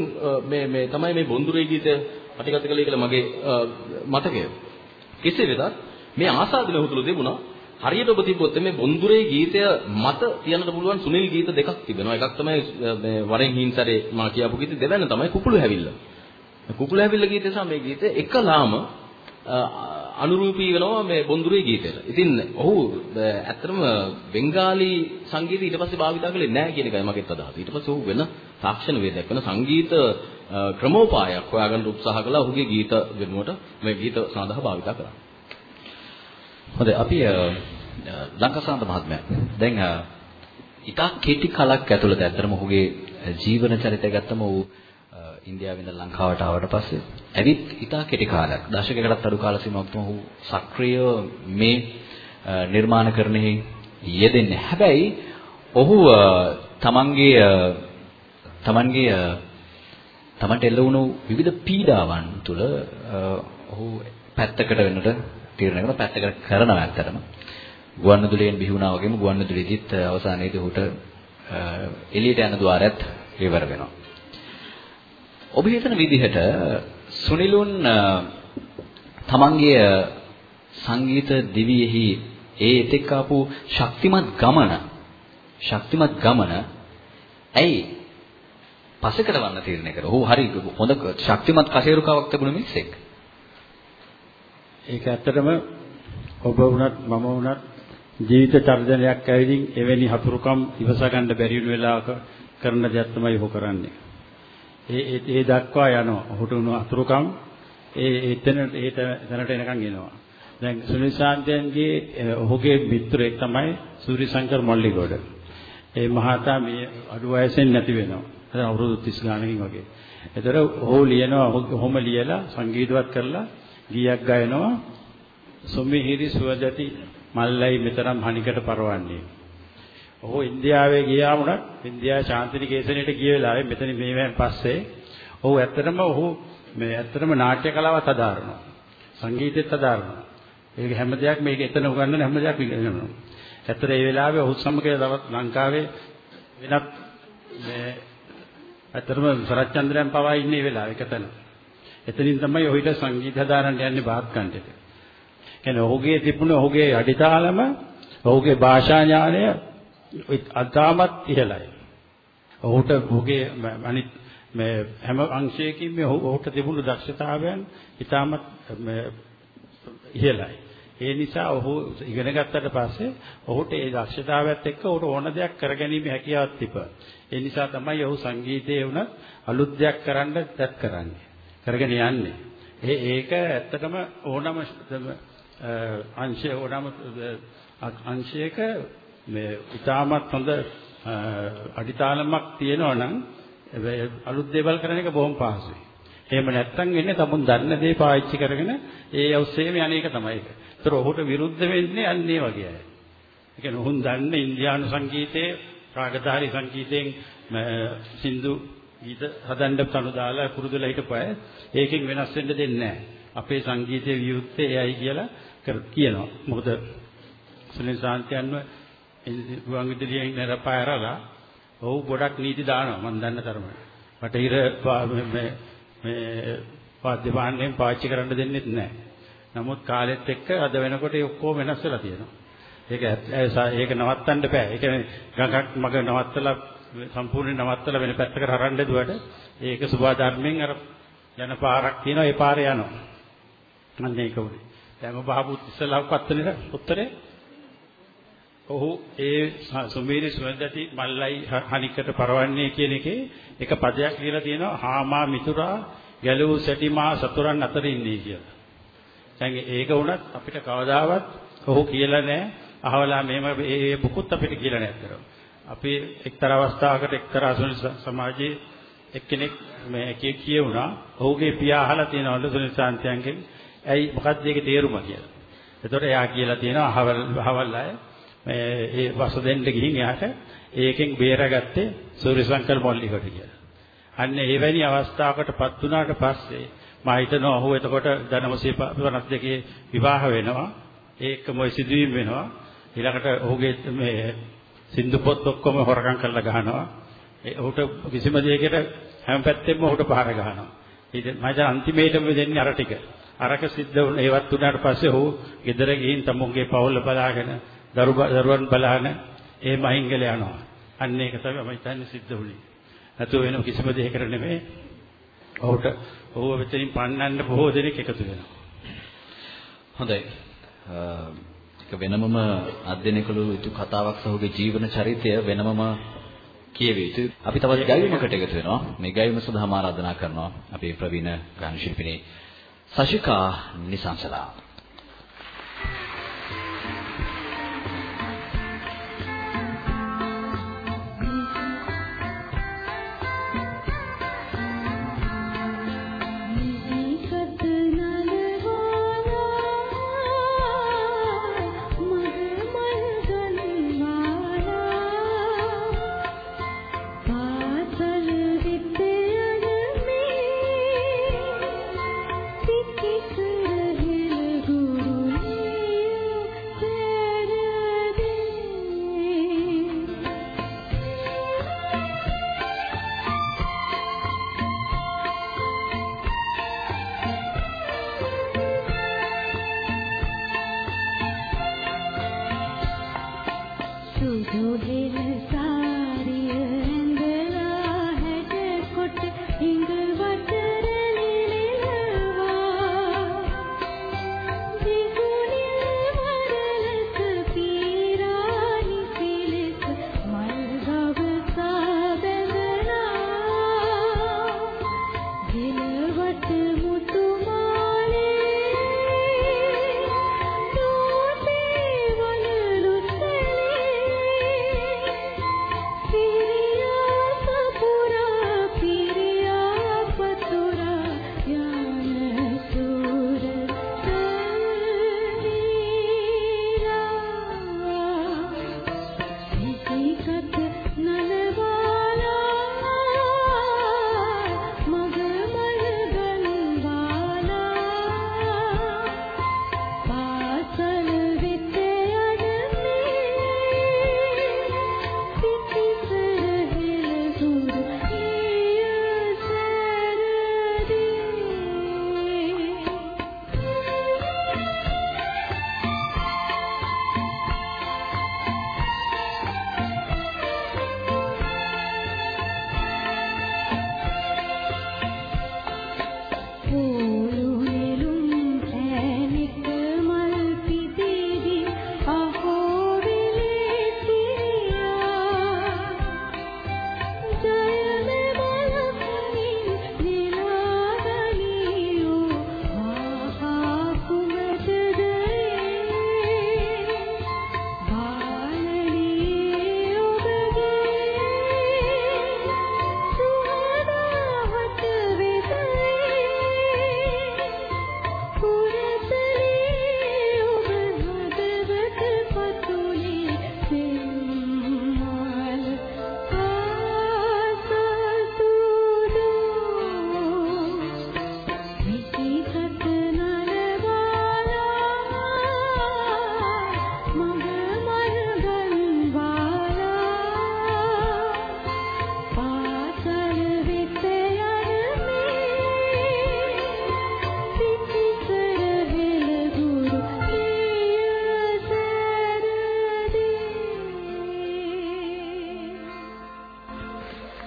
Speaker 6: මේ මේ තමයි මේ බොන්දුරේ ගීතය පටිගත කළේ කියලා මගේ මතකය. කෙසේ වෙතත් මේ ආසාදන උතුළු දෙමුණා හරියට ඔබ තිබ්බොත් මේ බොන්දුරේ ගීතය මත තියන්නට පුළුවන් සුනිල් ගීත දෙකක් තිබෙනවා. එකක් තමයි මේ වරෙන් හින්සරේ මා කියපු ගීත දෙවැන්න තමයි කුකුළු හැවිල්ල. කුකුළු හැවිල්ල ගීතය සහ මේ ගීතය එකලාම අනුරූපී වෙනවා මේ බොන්දුරේ ගීතයට. ඉතින් ඔහු ඇත්තටම බෙන්ගාලි සංගීතය ඊට පස්සේ භාවිතා කළේ නැහැ කියන එකයි මගේත් අදහස. ඊට පස්සේ ඔහු වෙන තාක්ෂණ වේදයක් වෙන සංගීත ක්‍රමෝපායක් හොයාගන්න උත්සාහ කළා ඔහුගේ ගීත වෙනුවට මේ ගීත සඳහා භාවිතා කරා.
Speaker 1: හොඳයි අපි ලංකාසාන්ත මහත්මයා දැන් ඉතා කෙටි කලක් ඇතුළත ඇත්තටම ඔහුගේ ජීවන චරිතය ගත්තම ඔහු ඉන්දියාවෙන් ඉඳන් ලංකාවට ආවට පස්සේ ඇවිත් ඉතා කෙටි කාලයක් දශකයකටත් අඩු කාල සීමාවක් තුම ඔහු සක්‍රියව මේ නිර්මාණකරණෙහි යෙදෙන්නේ. හැබැයි ඔහු තමන්ගේ තමන්ගේ තමන්ට එල්ල වුණු විවිධ පීඩාවන් තුළ ඔහු පැත්තකට වෙන්නට තීරණය කරන පැත්තකට කරනවා ඇත්තටම. ගුවන්විදුලියෙන් බිහි වුණා වගේම ගුවන්විදුලියේදීත් අවසානයේදී ඔහුට එළියට යන ద్వාරයත් ඉවර වෙනවා. ඔබ හිතන විදිහට සුනිලුන් තමන්ගේ සංගීත දිවියෙහි ඒ එතෙක් ආපු ශක්තිමත් ගමන ශක්තිමත් ගමන ඇයි පසෙකට වන්න තීරණය කරා. ඔහු හරි හොඳ ශක්තිමත් කසේරුකාවක් තිබුණ මිනිසෙක්.
Speaker 7: ඒක ඇත්තටම ඔබ වුණත් මම වුණත් ජීවිත තර්ජනයක් ඇවිදින් එවැනි හතුරුකම් ඉවස ගන්න බැරි වෙන වෙලාවක කරන දෙයක් තමයි ඔහු කරන්නේ. ඒ ඒ දක්වා යනවා. ඔහුට උණු හතුරුකම් ඒ එතන ඒ තැනට එනකන් එනවා. දැන් සුනිල් ශාන්තයන්ගේ ඔහුගේ මිත්‍රයෙක් තමයි සූරිසංකර් මොල්ලිගොඩ. ඒ මහතා මේ අඩු වයසෙන් නැති වෙනවා. දැන් අවුරුදු 30 ගානකින් වගේ. ඒතර ඔහු ලියනවා ඔහොම ලියලා සංගීතවත් කරලා ගීයක් ගයනවා සොම්මිහිරි සුවජති මල්ලයි මෙතරම් හනිකට පරවන්නේ. ඔහු ඉන්දියාවේ ගියා වුණත් ඉන්දියාවේ ශාන්තිනිකේතනයට ගිය වෙලාවේ මෙතන මේවෙන් පස්සේ ඔහු ඇත්තටම ඔහු මේ ඇත්තටම නාට්‍ය කලාවත් හදාරනවා. සංගීතෙත් හදාරනවා. ඒක හැම දෙයක් මේක එතන උගන්වන හැම දෙයක් ඉගෙනනවා. ඇත්තට ඒ වෙලාවේ ඔහු සමග තවත් ලංකාවේ වෙනත් මේ ඇත්තටම සරච්චන්ද්‍රයන් පවා ඉන්නේ ඒ වෙලාවේ එකතන. එතනින් තමයි ඔහිට සංගීත හදාරන්න යන්නේ බාත්කන්ටට. කියන්නේ ඔහුගේ තිබුණ ඔහුගේ අඩිතාලම ඔහුගේ භාෂා ඥානය අදාමත් ඉහළයි. ඔහුට ඔහුගේ අනිත් මේ හැම අංශයකින් මේ ඔහුට තිබුණු දක්ෂතාවයන් ඉතාමත් ඉහළයි. ඒ නිසා ඔහු ඉගෙන ගත්තට පස්සේ ඔහුට ඒ දක්ෂතාවයත් එක්ක ඔහුට ඕන දෙයක් කරගැනීමේ හැකියාවක් තිබ්බා. ඒ නිසා තමයි ඔහු සංගීතයේ වුණත් අලුත් දෙයක් කරන්න දැත් කරන්නේ. කරගෙන යන්නේ. ඒ ඒක ඇත්තටම ඕනම අංශය ඕනම අංශයක මේ ඉතාමත් හොඳ අඩිතාලමක් තියෙනවා නම් අලුත් දේවල් කරන එක බොහොම පහසුයි. එහෙම නැත්තම් වෙන්නේ තමුන් දන්න දේ පාවිච්චි කරගෙන ඒ ඔස්සේම යන්නේක තමයි ඒක. ඒතර ඔහුට විරුද්ධ වෙන්නේ අන්නේ වගේ අය. ඒ කියන්නේ ඔහුන් දන්න ඉන්දියානු සංගීතයේ රාගධාරී සංගීතයෙන් සින්දු ගීත හදන්න තනු දාලා පුරුදුලා හිටපය ඒකෙන් වෙනස් වෙන්න දෙන්නේ නැහැ. අපේ සංගීතයේ වියුත්තේ එයයි කියලා කියනවා. මොකද සුනිල් සාන්තියන්ව ගුවන් විදුලියෙන් නරපායරලා ඔව් ගොඩක් නීති දානවා මම දන්න තරමට. බටහිර මේ මේ වාද්‍ය භාණ්ඩයෙන් පාවිච්චි කරන්න දෙන්නෙත් නැහැ. නමුත් කාලෙත් එක්ක අද වෙනකොට ඒ ඔක්කොම වෙනස් වෙලා තියෙනවා. ඒක ඒක නවත්තන්න බෑ. ඒ කියන්නේ ගඟක් මග නවත්තලා සම්පූර්ණයෙන් නවත්තලා වෙන පැත්තකට හරන්න දුවට ඒක සුභාධර්මයෙන් අර යන පාරක් තියෙනවා ඒ පාරේ යනවා. අන්න ඒක උනේ. දැන් ඔබ අහපු ඉස්සලා පත්තනේ උත්තරේ ඔහු ඒ සුමීරි සුවඳති මල්ලයි හනිකට පරවන්නේ කියන එකේ එක පදයක් කියලා තියෙනවා හාමා මිතුරා ගැලූ සැටිමා සතුරන් අතර ඉන්නේ කියලා. දැන් ඒක වුණත් අපිට කවදාවත් ඔහු කියලා නැහැ. අහවලා මෙහෙම ඒ බුකුත් අපිට කියලා නැහැ අපි එක්තරා අවස්ථාවකට එක්තරා සමාජයේ එක්කෙනෙක් මේ කියුණා ඔහුගේ පියා අහලා තියෙනවලු සුනිල් සාන්තයන්ගෙන් ඇයි මොකක්ද ඒකේ තේරුම කියලා. එතකොට එයා කියලා තියෙනවා අහවල් අහවල් අය ඒ වස දෙන්න ගිහින් එයාට ඒකෙන් බේරගත්තේ සූර්යශංකර මොල්ලිකට කියලා. අන්න එවැනි අවස්ථාවකටපත් වුණාට පස්සේ මම හිතනවා ඔහු එතකොට ධනමසී 52 විවාහ වෙනවා. ඒකම ඔය සිදුවීම් වෙනවා. ඊළඟට ඔහුගේ මේ සින්දු පොත් ඔක්කොම හොරකම් කරලා ගහනවා. ඒ ඔහුට කිසිම දෙයකට හැම පැත්තෙම ඔහුට පහර ගහනවා. ඉතින් මම දැන් අන්තිමේටම දෙන්නේ අර ටික. අරක සිද්ධ වුණ ඒවත් උනාට පස්සේ ඔහු ගෙදර ගිහින් තමුන්ගේ පවුල බලාගෙන දරුවන් බලහන ඒ මහින්ගල යනවා. අන්න ඒක තමයි මම හිතන්නේ සිද්ධ වුණේ. නැතුව වෙන කිසිම දෙයකට නෙමෙයි. ඔහුට ඔහුව මෙතනින් පන්නන්න බොහෝ දෙනෙක් එකතු වෙනවා.
Speaker 8: හොඳයි. ඒක වෙනමම අධ්‍යයනය කළ යුතු කතාවක් සහෝගේ ජීවන චරිතය වෙනමම කියවිය යුතු. අපි තවත් ගැයීමකට එකතු වෙනවා. මේ ගැයීම සඳහා ආරාධනා කරනවා අපේ ප්‍රවීණ ගාන ශිල්පිනී සශිකා නිසංසලා.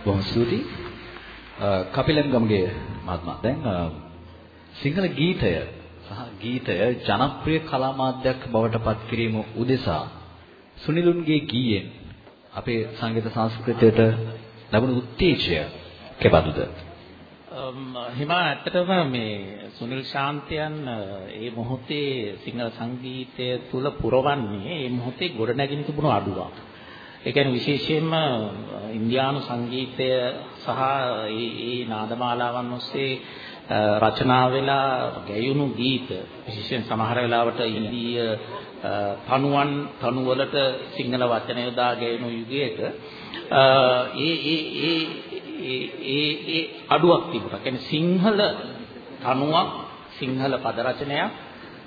Speaker 1: බොහොම ස්තුතියි. කපිලන් ගමගේ මහත්මයා දැන් සිංහල ගීතය සහ ගීතය ජනප්‍රිය කලා මාධ්‍යයක් බවට පත් කිරීම උදෙසා සුනිලුන්ගේ ගීයෙන් අපේ සංගීත සංස්කෘතියට ලැබුණු උත්තේජය කෙබඳුද?
Speaker 9: හිමා ඇත්තටම මේ සුනිල් ශාන්තයන් ඒ මොහොතේ සිංහල සංගීතය තුල පුරවන්නේ ඒ මොහොතේ ගොඩනැගින් තිබුණු අඩුවක්. ඒ කියන්නේ විශේෂයෙන්ම ඉන්දියානු සංගීතය සහ ඒ ඒ නාදමාලාවන් ඔස්සේ රචනා වෙලා ගැයුණු ගීත විශේෂයෙන් සමහර වෙලාවට ඉන්දීය තනුවන් තනුවලට සිංහල වචන යොදා ගැයුණු යුගයක ඒ ඒ ඒ ඒ ඒ අඩුවක් තිබුණා. කියන්නේ සිංහල තනුවක් සිංහල පද රචනයක්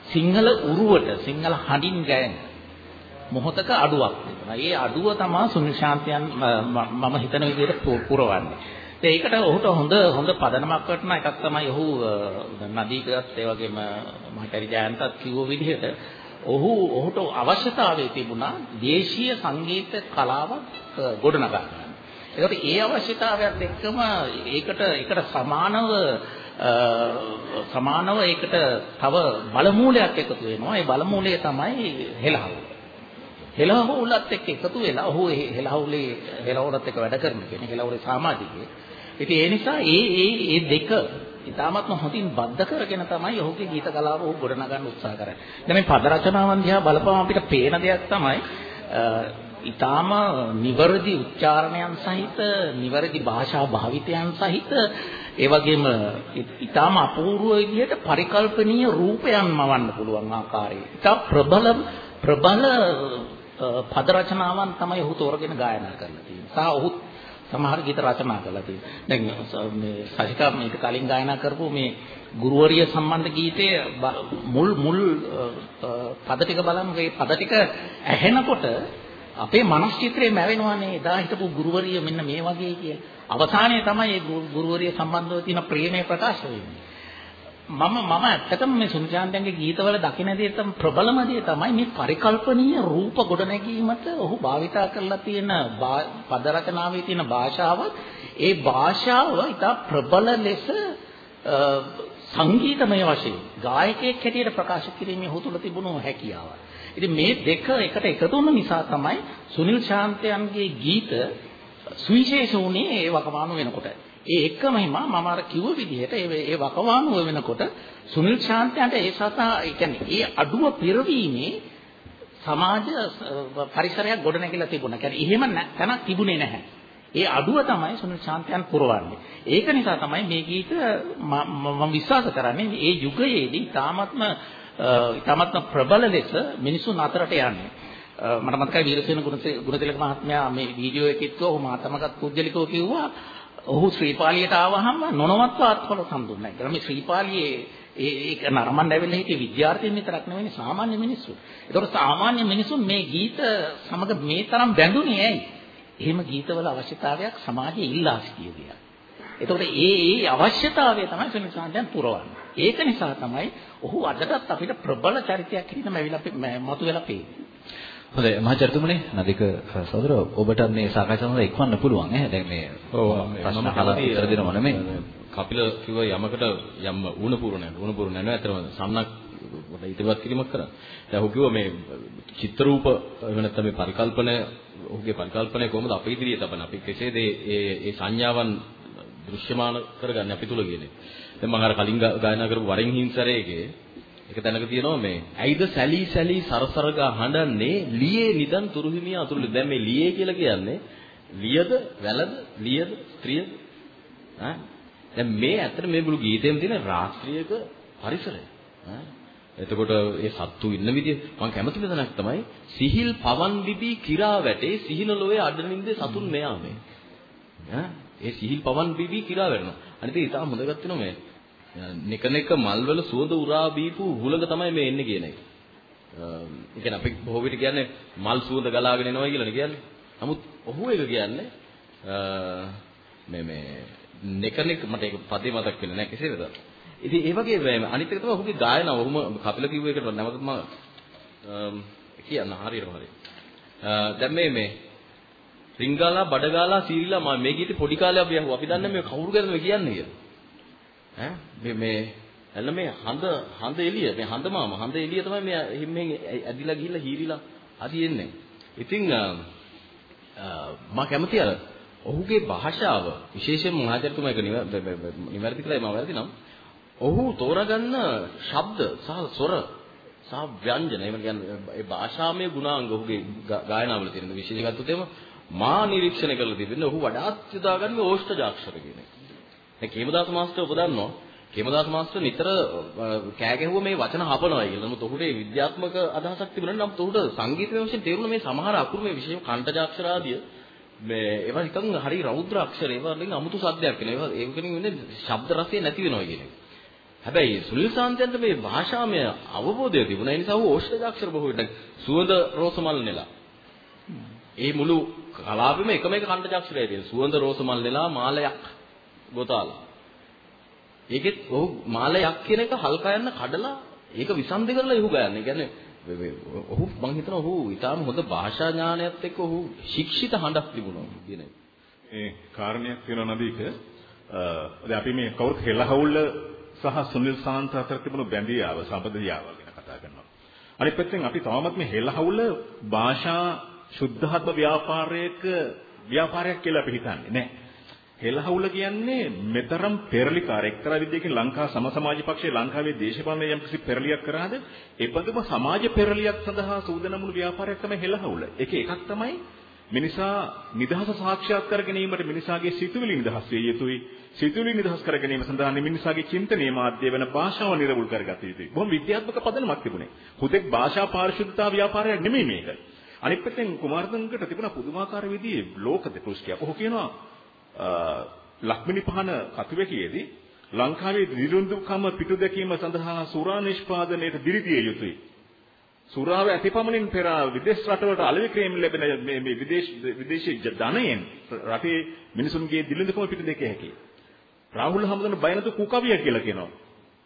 Speaker 9: සිංහල උරුවට සිංහල හඬින් ගැයෙන මොහතක අඩුවක් තිබුණා. ඒ අඩුව තමයි සුනිල් ශාන්තයන් මම හිතන විදිහට පුරවන්නේ. ඒකට ඔහුට හොඳ හොඳ පදනමක් වටන එකක් තමයි ඔහු නදීකත් ඒ වගේම මහතරි ජයන්තත් කිව්ව විදිහට ඔහු ඔහුට අවශ්‍යතාවය තිබුණා දේශීය සංගීත කලාවක් ගොඩනගා ගන්න. ඒකට ඒ අවශ්‍යතාවයත් එක්කම ඒකට ඒකට සමානව සමානව ඒකට තව බලමූලයක් එකතු වෙනවා. ඒ බලමූලය තමයි හෙළහුව. හෙළහුවලත් එක්ක එකතු වෙලා ඔහු හෙළහුවලේ හෙළහුවලත් එක්ක වැඩ කරන කෙනෙක්. හෙළහුවලේ සමාජිකයෙක්. ඉතින් ඒ නිසා ඒ ඒ ඒ දෙක ඉතාමත්ම හොඳින් බද්ධ කරගෙන තමයි ඔහුගේ ගීත කලාව ඔහු ගොඩනගන්න උත්සාහ කරන්නේ. දැන් මේ පද රචනාවන් දිහා බලපුවම අපිට පේන දෙයක් තමයි ඊටාම නිවැරදි උච්චාරණයන් සහිත නිවැරදි භාෂා භාවිතයන් සහිත ඒ වගේම ඊටාම අපූර්ව විදිහට පරිකල්පනීය රූපයන් මවන්න පුළුවන් ආකාරයේ ඊටා ප්‍රබල ප්‍රබල පද රචනාවන් තමයි ඔහු තෝරගෙන ගායනා කරලා තියෙන්නේ. සහ ඔහු සමහර ගීත රචනා කරලා තියෙනවා. දැන් මේ සජිතා මේක කලින් ගායනා කරපු මේ ගුරුවරිය සම්බන්ධ ගීතයේ මුල් මුල් පද ටික බලමු. මේ පද ටික ඇහෙනකොට අපේ මනස් චිත්‍රය මැවෙනවානේ. එදා හිටපු ගුරුවරිය මෙන්න මේ වගේ කියලා. අවසානයේ තමයි මේ ගුරුවරිය සම්බන්ධව තියෙන ප්‍රේමය ප්‍රකාශ වෙන්නේ. මම මම ඇත්තටම මේ සුනිචාන්තයන්ගේ ගීතවල දකින දේ තම ප්‍රබලම දේ තමයි මේ පරිකල්පනීය රූප ගොඩනැගීමට ඔහු භාවිතා කරලා තියෙන පද රචනාවේ තියෙන භාෂාව ඒ භාෂාව ඉතා ප්‍රබල ලෙස සංගීතමය වශයෙන් ගායකයෙක් හැටියට ප්‍රකාශ කිරීමේ ඔහු තුළ තිබුණු හැකියාව. ඉතින් මේ දෙක එකට එකතු වුණ නිසා තමයි සුනිල් ශාන්තයන්ගේ ගීත සුවිශේෂ වුණේ ඒ වකවානු වෙනකොට. ඒ එක්කම හිමා මම අර කිව්ව විදිහට ඒ ඒ වකවානුව වෙනකොට සුනිල් ශාන්තයන්ට ඒ සතා ඒ කියන්නේ ඒ අඩුව පිරවීමේ සමාජ පරිසරයක් ගොඩනැගිලා තිබුණා. කියන්නේ එහෙම තැනක් තිබුණේ නැහැ. ඒ අඩුව තමයි සුනිල් ශාන්තයන් පුරවන්නේ. ඒක නිසා තමයි මේ ගීත මම විශ්වාස කරන්නේ මේ යුගයේදී තාමත්ම තාමත්ම ප්‍රබල ලෙස මිනිසුන් අතරට යන්නේ. මට මතකයි වීරසේන ගුණතිලක මහත්මයා මේ වීඩියෝ එකෙත් කිව්වා මාතමකත් කුජලිකව කිව්වා ඔහු ශ්‍රීපාලියට ආවහම නොනවත්ව අත්වල සම්දුන්නයි. ඒකම මේ ශ්‍රීපාලියේ ඒ ඒක නරඹන්න ඇවිල්ලා හිටිය විද්‍යාර්ථීන් විතරක් නෙවෙයි සාමාන්‍ය මිනිස්සු. ඒතකොට සාමාන්‍ය මිනිසුන් මේ ගීත සමග මේ තරම් බැඳුනේ ඇයි? එහෙම ගීතවල අවශ්‍යතාවයක් සමාජයේ ඉල්ලා සිටිය ගියා. එතකොට ඒ ඒ අවශ්‍යතාවය තමයි සුනිසාන්තයන් පුරවන්නේ. ඒක නිසා තමයි ඔහු අදටත් අපිට ප්‍රබල චරිතයක් හැටියට මැවිලා මතුවෙලා පේන්නේ.
Speaker 1: හොඳයි මහචරිතුමනි නදික සහෝදර ඔබට මේ සාකච්ඡාව සඳහා එක්වන්න පුළුවන් ඈ? දැන් මේ ඔව් ප්‍රශ්න අහලා උත්තර දෙනව නෙමෙයි.
Speaker 6: කපිල කිව්ව යමකට යම් ඌණ පුරුණ ඌණ පුරුණ නෑ අතරම සම්නක් කොට ඉදිරිපත් කිරීමක් කරා දැන් ඔහු කිව්ව මේ චිත්‍ර රූප එහෙම නැත්නම් මේ පරිකල්පන ඔහුගේ පරිකල්පනය කොහොමද අපේ ඉදිරියේ තබන අපි කෙසේද ඒ ඒ සංඥාවන් දෘශ්‍යමාන කරගන්නේ අපි තුල කියන්නේ? දැන් මම අර කලින් ගායනා කරපු වරින් හිංසරයේගේ එක තැනක තියෙනවා මේ ඇයිද සැලී සැලී සරසරගා හඬන්නේ? ලියේ නිදන් තුරුහිමිය අතුරුලි. දැන් මේ ලියේ කියලා කියන්නේ ලියද වැලද ලියද ස්ත්‍රියද? ඈ? දැන් මේ ඇත්තට මේ මුළු ගීතේම තියෙන රාත්‍රියක පරිසරය. ඈ? එතකොට ඒ සත්තු ඉන්න විදිය මම කැමති වෙනක් තමයි සිහිල් පවන් විපි කිරා වැටේ සිහින ලෝයේ අඩනින්දේ සතුන් මෙයා මේ. ඈ? ඒ සිහිල් පවන් විපි කිරා වැටෙනවා. අනිත් ඒ ඉතාල හොඳ ගත්ත මේ නිකනෙක මල්වල සුවඳ උරා බීපු හුලඟ තමයි මේ එන්නේ කියන එක. ඒ කියන්නේ අපි බොහෝ විට කියන්නේ මල් සුවඳ ගලාගෙන එනවා කියලානේ කියන්නේ. නමුත් ඔහු එක කියන්නේ මේ මේ නිකනෙක මට ඒක පදේ මතක් වෙන්නේ නැහැ කෙසේද? ඉතින් ඒ වගේ අනිත් එක තමයි ඔහුගේ ගායනාව. ඔහුම කපිල කිව්ව එකට නැවතත් මම කියන්න හරියට හරි. දැන් මේ මේ රින්ගාලා බඩගාලා සීරිලා මම මේ ගීතේ පොඩි කාලේ අපි අහුවා. අපි දන්නේ මේ කවුරු ගැනද මේ කියන්නේ කියලා. ඈ මේ මේ එන්න මේ හඳ හඳ එළිය මේ හඳ මාම හඳ එළිය තමයි මේ හිම්මෙන් ඇදිලා ගිහිල්ලා හීරිලා හරි එන්නේ. ඉතින් මම කැමති අර ඔහුගේ භාෂාව විශේෂයෙන්ම මහාචාර්යතුමා එක නිවැරදි කියලා මම වැරදි නම් ඔහු තෝරගන්න ශබ්ද සහ ස්වර සහ ව්‍යංජන එහෙම කියන්නේ ඒ භාෂාමය ගුණාංග ඔහුගේ ගායනාවල තියෙන විශේෂ ගත්තොත් එහෙම මා නිරීක්ෂණය කරලා තිබෙන්නේ ඔහු වඩාත් යොදාගන්නේ ඕෂ්ඨජාක්ෂර කියන එක. දැන් කේමදාස මාස්ටර් ඔබ දන්නවා කේමදාස මාස්ටර් නිතර කෑ ගැහුව මේ වචන හපනවා කියලා. නමුත් ඔහුට ඒ විද්‍යාත්මක අදහසක් තිබුණා නම් ඔහුට සංගීතමය වශයෙන් තේරුණ මේ සමහර අකුරු මේ විශේෂ කණ්ඨජාක්ෂර ආදිය මේ ඒවා නිකන් හරි රෞද්‍ර අක්ෂර ඒවා වලින් අමුතු සද්දයක් වෙන. ඒවා ඒකකින් වෙන්නේ ශබ්ද රසය නැති වෙනවා කියන එක. හැබැයි සුනිල් සාන්තයන්ට මේ භාෂාමය අවබෝධය තිබුණා. ඒ නිසා ඔහු ඕෂ්ඨජාක්ෂර බොහෝ විට සුවඳ රෝසමල් නෙලා. ඒ මුළු කලාපෙම එකම එක කණ්ඨජාක්ෂරය තියෙන. සුවඳ රෝසමල් නෙලා මාලයක් ගොතාලා. ඒකෙත් ඔහු මාලයක් කියන එක හල්කා යන්න කඩලා ඒක විසන්දි කරලා ඉහු ගයන්නේ. ඒ කියන්නේ ඔහු මම හිතනවා ඔහු ඊටාම හොඳ භාෂා ඥානයත් එක්ක ඔහු ශික්ෂිත හඬක් තිබුණා කියන එක.
Speaker 5: ඒ කාරණයක් වෙනවා නදීක. දැන් අපි මේ කවුරුත් හෙළහවුල්ල සහ සුනිල් සාන්ත අතර තිබුණු බැඳියාව සම්බන්ධියාව ගැන කතා කරනවා. අනිත් පැත්තෙන් අපි තවමත් මේ හෙළහවුල්ල භාෂා සුද්ධාත්ම ව්‍යාපාරයක ව්‍යාපාරයක් කියලා අපි හිතන්නේ නැහැ. හෙළහවුල කියන්නේ මෙතරම් පෙරලිකාර එක්තරා විදිහකින් ලංකා සම සමාජ පක්ෂයේ ලංකාවේ දේශපාලනය යම්කිසි පෙරලියක් කරාද ඒපදම සමාජ පෙරලියක් සඳහා සූදානම්ුණු ව්‍යාපාරයක් තමයි හෙළහවුල. ඒකේ එකක් තමයි මිනිසා නිදහස සාක්ෂාත් කර ගැනීමට මිනිසාගේ සිතුවිලි නිදහස් වේ යුතුයි. සිතුවිලි නිදහස් කර ගැනීම සඳහා මිනිසාගේ චින්තනීය මාධ්‍ය වෙන භාෂාව නිර්වුල් කරගත යුතුයි. බොහොම විද්‍යාත්මක පදනමක් තිබුණේ. හුදෙක් භාෂා පාරිශුද්ධතා ව්‍යාපාරයක් නෙමෙයි මේක. අනිත් පැත්තෙන් කුමාරතුංගට තිබුණ පුදුමාකාර විදිහේ ලෝක දෘෂ්ටියක්. ඔහු කියනවා ලක්මිනි පහන කතුවැකියේදී ලංකාවේ නිරුන්දුකම පිටු දැකීම සඳහා සුරා නිෂ්පාදනයට දිරිතිය යුතුයි. සුරාව ඇතිපමණින් පෙර විදේශ රටවලට අලෙවි ක්‍රේම් ලැබෙන මේ මේ විදේශ විදේශී ධනයෙන් රටේ මිනිසුන්ගේ දිලිඳුකම පිටු දෙක හැකියි. රාහුල හැමදෙන බයනතු කුකවිය කියලා කියනවා.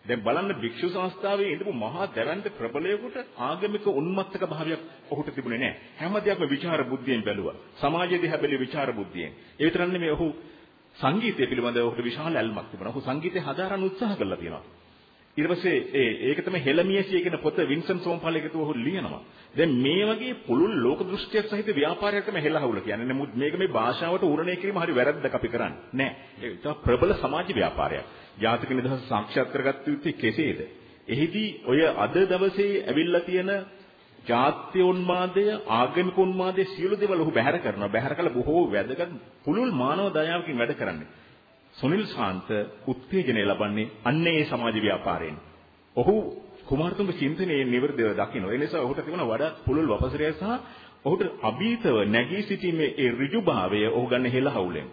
Speaker 5: දැන් බලන්න භික්ෂු සංස්ථාවේ ඉඳපු මහා දැවැන්ත ප්‍රබලයෙකුට ආගමික උන්මත්තක භාවයක් ඔහුට තිබුණේ නැහැ. හැම දෙයක්ම විචාර බුද්ධියෙන් බැලුවා. සමාජය දිහා බැලුවේ විචාර බුද්ධියෙන්. ඒ විතරක් නෙමෙයි ඔහු සංගීතය පිළිබඳව ඔහුට විශාල ඇල්මක් තිබුණා. ඔහු සංගීතය හදාරන්න උත්සාහ කළා තියෙනවා. ඊට පස්සේ ඒ ඒක තමයි හෙළමියසිය කියන පොත වින්සන් සෝම්පල් එකතු ඔහු ලියනවා. දැන් මේ වගේ පුළුල් ලෝක දෘෂ්ටියක් සහිත ව්‍යාපාරයක් තමයි හෙළහවුල කියන්නේ. නමුත් මේක මේ භාෂාවට ඌරණය කිරීම හරි වැරද්දක් අපි කරන්නේ. නෑ. ඒක ප්‍රබල සමාජ ව්‍යාපාරයක්. ජාතික නිදහස සාක්ෂාත් කරගත්ත යුත්තේ කෙසේද? එහිදී ඔය අද දවසේ ඇවිල්ලා තියෙන ජාත්‍ය උන්මාදය, ආගමික උන්මාදය සියලු දේවල් ඔහු බැහැර කරනවා. බැහැර කළ බොහෝ වැදගත් පුළුල් මානව දයාවකින් වැඩ කරන්නේ. සුනිල් ශාන්ත උත්තේජනය ලබන්නේ අන්නේ ඒ සමාජ ව්‍යාපාරයෙන්. ඔහු කුමාරතුංග චින්තනයේ නිවර්දව දකින්න. ඒ නිසා ඔහුට තිබුණ වඩා පුළුල් වපසරය සහ ඔහුට අභීතව නැගී සිටීමේ ඒ ඍජුභාවය ඔහු ගන්න හෙළහවුලෙන්.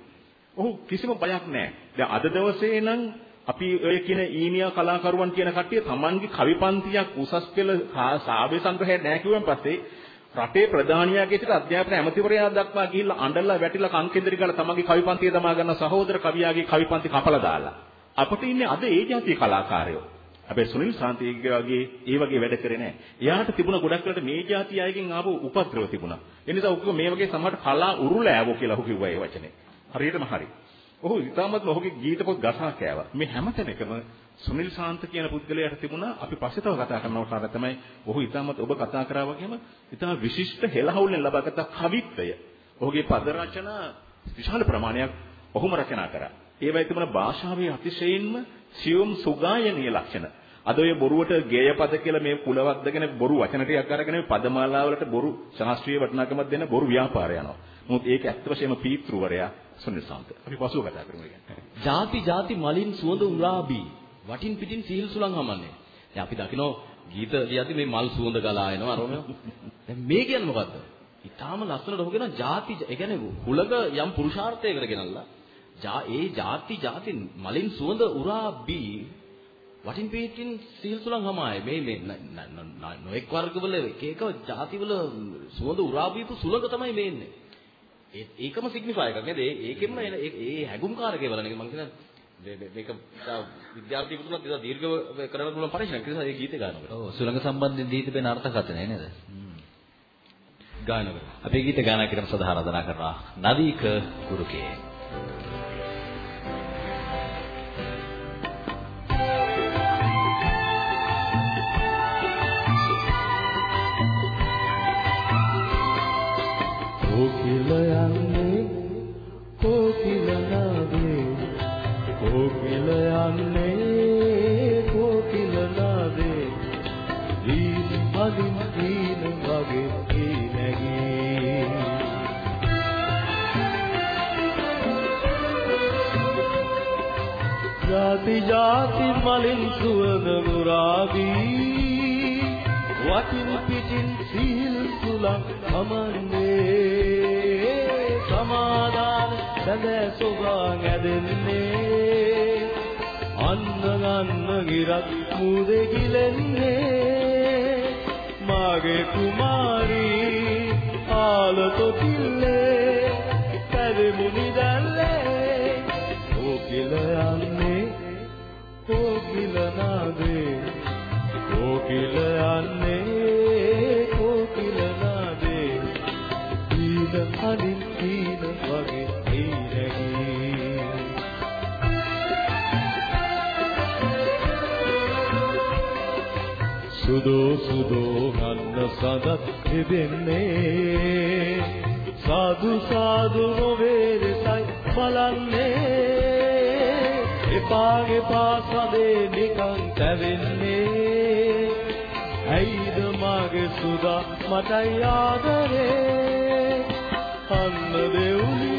Speaker 5: ඔහු කිසිම බයක් නැහැ. දැන් අද දවසේ නම් අපි ඔය කියන ඊනියා කලාකරුවන් කියන කට්ටිය Tamanගේ කවි පන්තියක් උසස් පෙළ සාබේ සංග්‍රහය නැහැ කිව්වන් පස්සේ රටේ ප්‍රධානියාගේ සිට අධ්‍යාපන ඇමතිවරයා දක්වා ගිහිල්ලා අඬලා වැටිලා කන් කෙන්දරි ගාලා තමන්ගේ කවි පන්තිය දමා ගන්න සහෝදර කවියාගේ කවි පන්ති කපලා දාලා අපිට ඉන්නේ අද ඒ જાතිය කලාකාරයෝ හැබැයි සුනිල් සාන්තිගේ වගේ ඒ වගේ වැඩ කරේ නැහැ. එයාට තිබුණ ගොඩක් වෙලට මේ જાති අයගෙන් ආපු උපද්‍රව තිබුණා. ඒ නිසා ඔහු මේ වගේ සමහර කලා උරුලෑවෝ කියලා ඔහු කිව්වා ඒ වචනේ. හරියටම හරි. ඔහු ඉතාමත් ඔහුගේ ගීත පොත් ගසා කෑවා. මේ හැමතැනකම සුනිල් ශාන්ත කියන පුද්ගලයාට තිබුණා අපි පස්සේ තව කතා කරනවා තමයි ඔහු ඉතාමත් ඔබ කතා කරා වගේම ඉතාම විශිෂ්ට හෙළහවුලෙන් ලබාගත් කවිත්වය. ඔහුගේ පද රචනා විශාල ප්‍රමාණයක් ඔහුම රචනා කරා. ඒවයි තිබුණ භාෂාවේ අතිශයින්ම සියුම් සුගායනීය ලක්ෂණ. අද ඔය බොරුවට ගේය පද කියලා මේ කුලවද්දගෙන බොරු වචන ටිකක් අරගෙන මේ පදමාලාවලට බොරු ශාස්ත්‍රීය වටිනාකමක් දෙන බොරු ව්‍යාපාරය යනවා. මොකද ඒක ඇත්ත වශයෙන්ම පීතෘවරයා සුනිසාන්ත. අපි පසුව කතා කරමු ඒක.
Speaker 6: ಜಾති ಜಾති මලින් සුවඳ උරාබී. වටින් පිටින් සීල් සුලං හමන්නේ. දැන් අපි දකිනවා ගීත ලියද්දි මේ මල් සුවඳ ගලා එනවා අරම. දැන් මේ කියන්නේ මොකද්ද? ඊටාම ලස්සනට හොගෙන ಜಾති ඒ කියන්නේ හුලඟ යම් පුරුෂාර්ථයකට ගෙනල්ලා ජා ඒ ಜಾති ಜಾති මලින් සුවඳ උරාබී වටින් පිටින් සීල් සුලං හමාය මේ මේ නොඑක් වර්ගවල එක එක ಜಾතිවල සුවඳ උරාබීපු සුලඟ තමයි මේ ඉන්නේ. ඒකම සිග්නිෆයි එකක් නේද? ඒකෙන්ම ඒ හැගුම්කාරකේ බලන එක මම කියන්නේ මේක විද්‍යාර්ථී පුතුලත් ඉතින් දීර්ඝව කරන්න පුළුවන් පරිශ්‍රමයක්. ඒ නිසා ඒ ගීතේ ගන්නවා.
Speaker 1: ඔව් සුළඟ සම්බන්ධයෙන් දී තිබෙන අර්ථකථනය නේද?
Speaker 6: ගායනා කරමු.
Speaker 1: අපේ ගීත ගායනා කිරීම සඳහා ආරාධනා කරනවා නදීක කුරුකේ.
Speaker 4: ජාති ජාති මලින් සුවඳ මුරාවී. වටින් පිටින් සීල් සුලක් අමන්නේ සමාදාන සැදෑ සොබා නැදෙන්නේ. අන්න ගන්න ගිරක් මුදේ ගිලෙන්නේ. මාගේ කුමාරී ආලතොටිල්ලේ පැරමුණි නාදේ කෝකිල යන්නේ කෝකිල නාදේ. දීන අනින් දීන වගේ දීනගී සුදෝ සුදෝ ගන්න සදත් තිබෙන්නේ සාදු සාදු නොවේරසයි බලන්නේ. එපාගේ පාසදේ නිකන් තැවෙන්නේ. ඇයිද මගේ සුදා? මටයි ආදරේ. අන්න දෙව්ලියෝ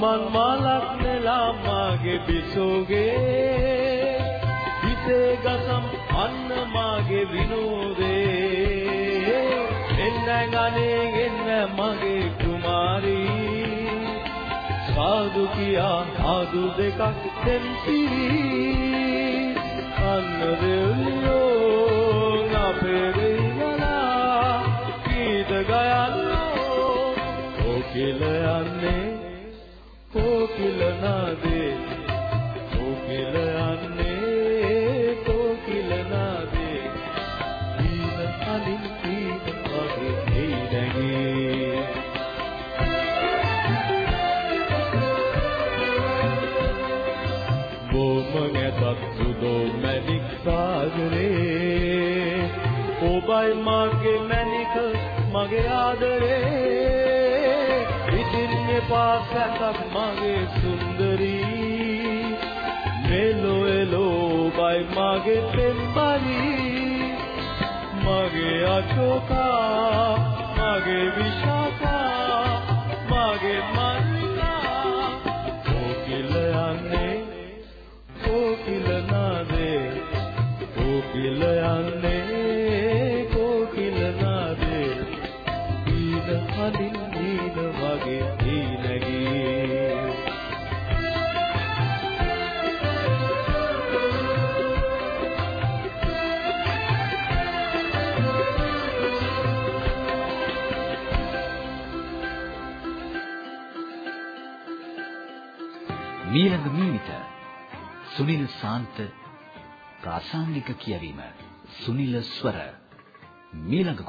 Speaker 4: සමන් මලක් නෙලා මාගේ බිසෝගේ හිතේ ගසම් අන්න මාගේ විනෝදේ. එන්න ගනේ එන්න මගේ කුමාරී. සාදු කියා ආදු දෙකක් දෙම්පිරි අන්න දෙව්ලියෝ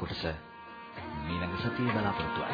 Speaker 1: කොටස මීළඟ සතියේ බලාපොරොත්තු වෙයි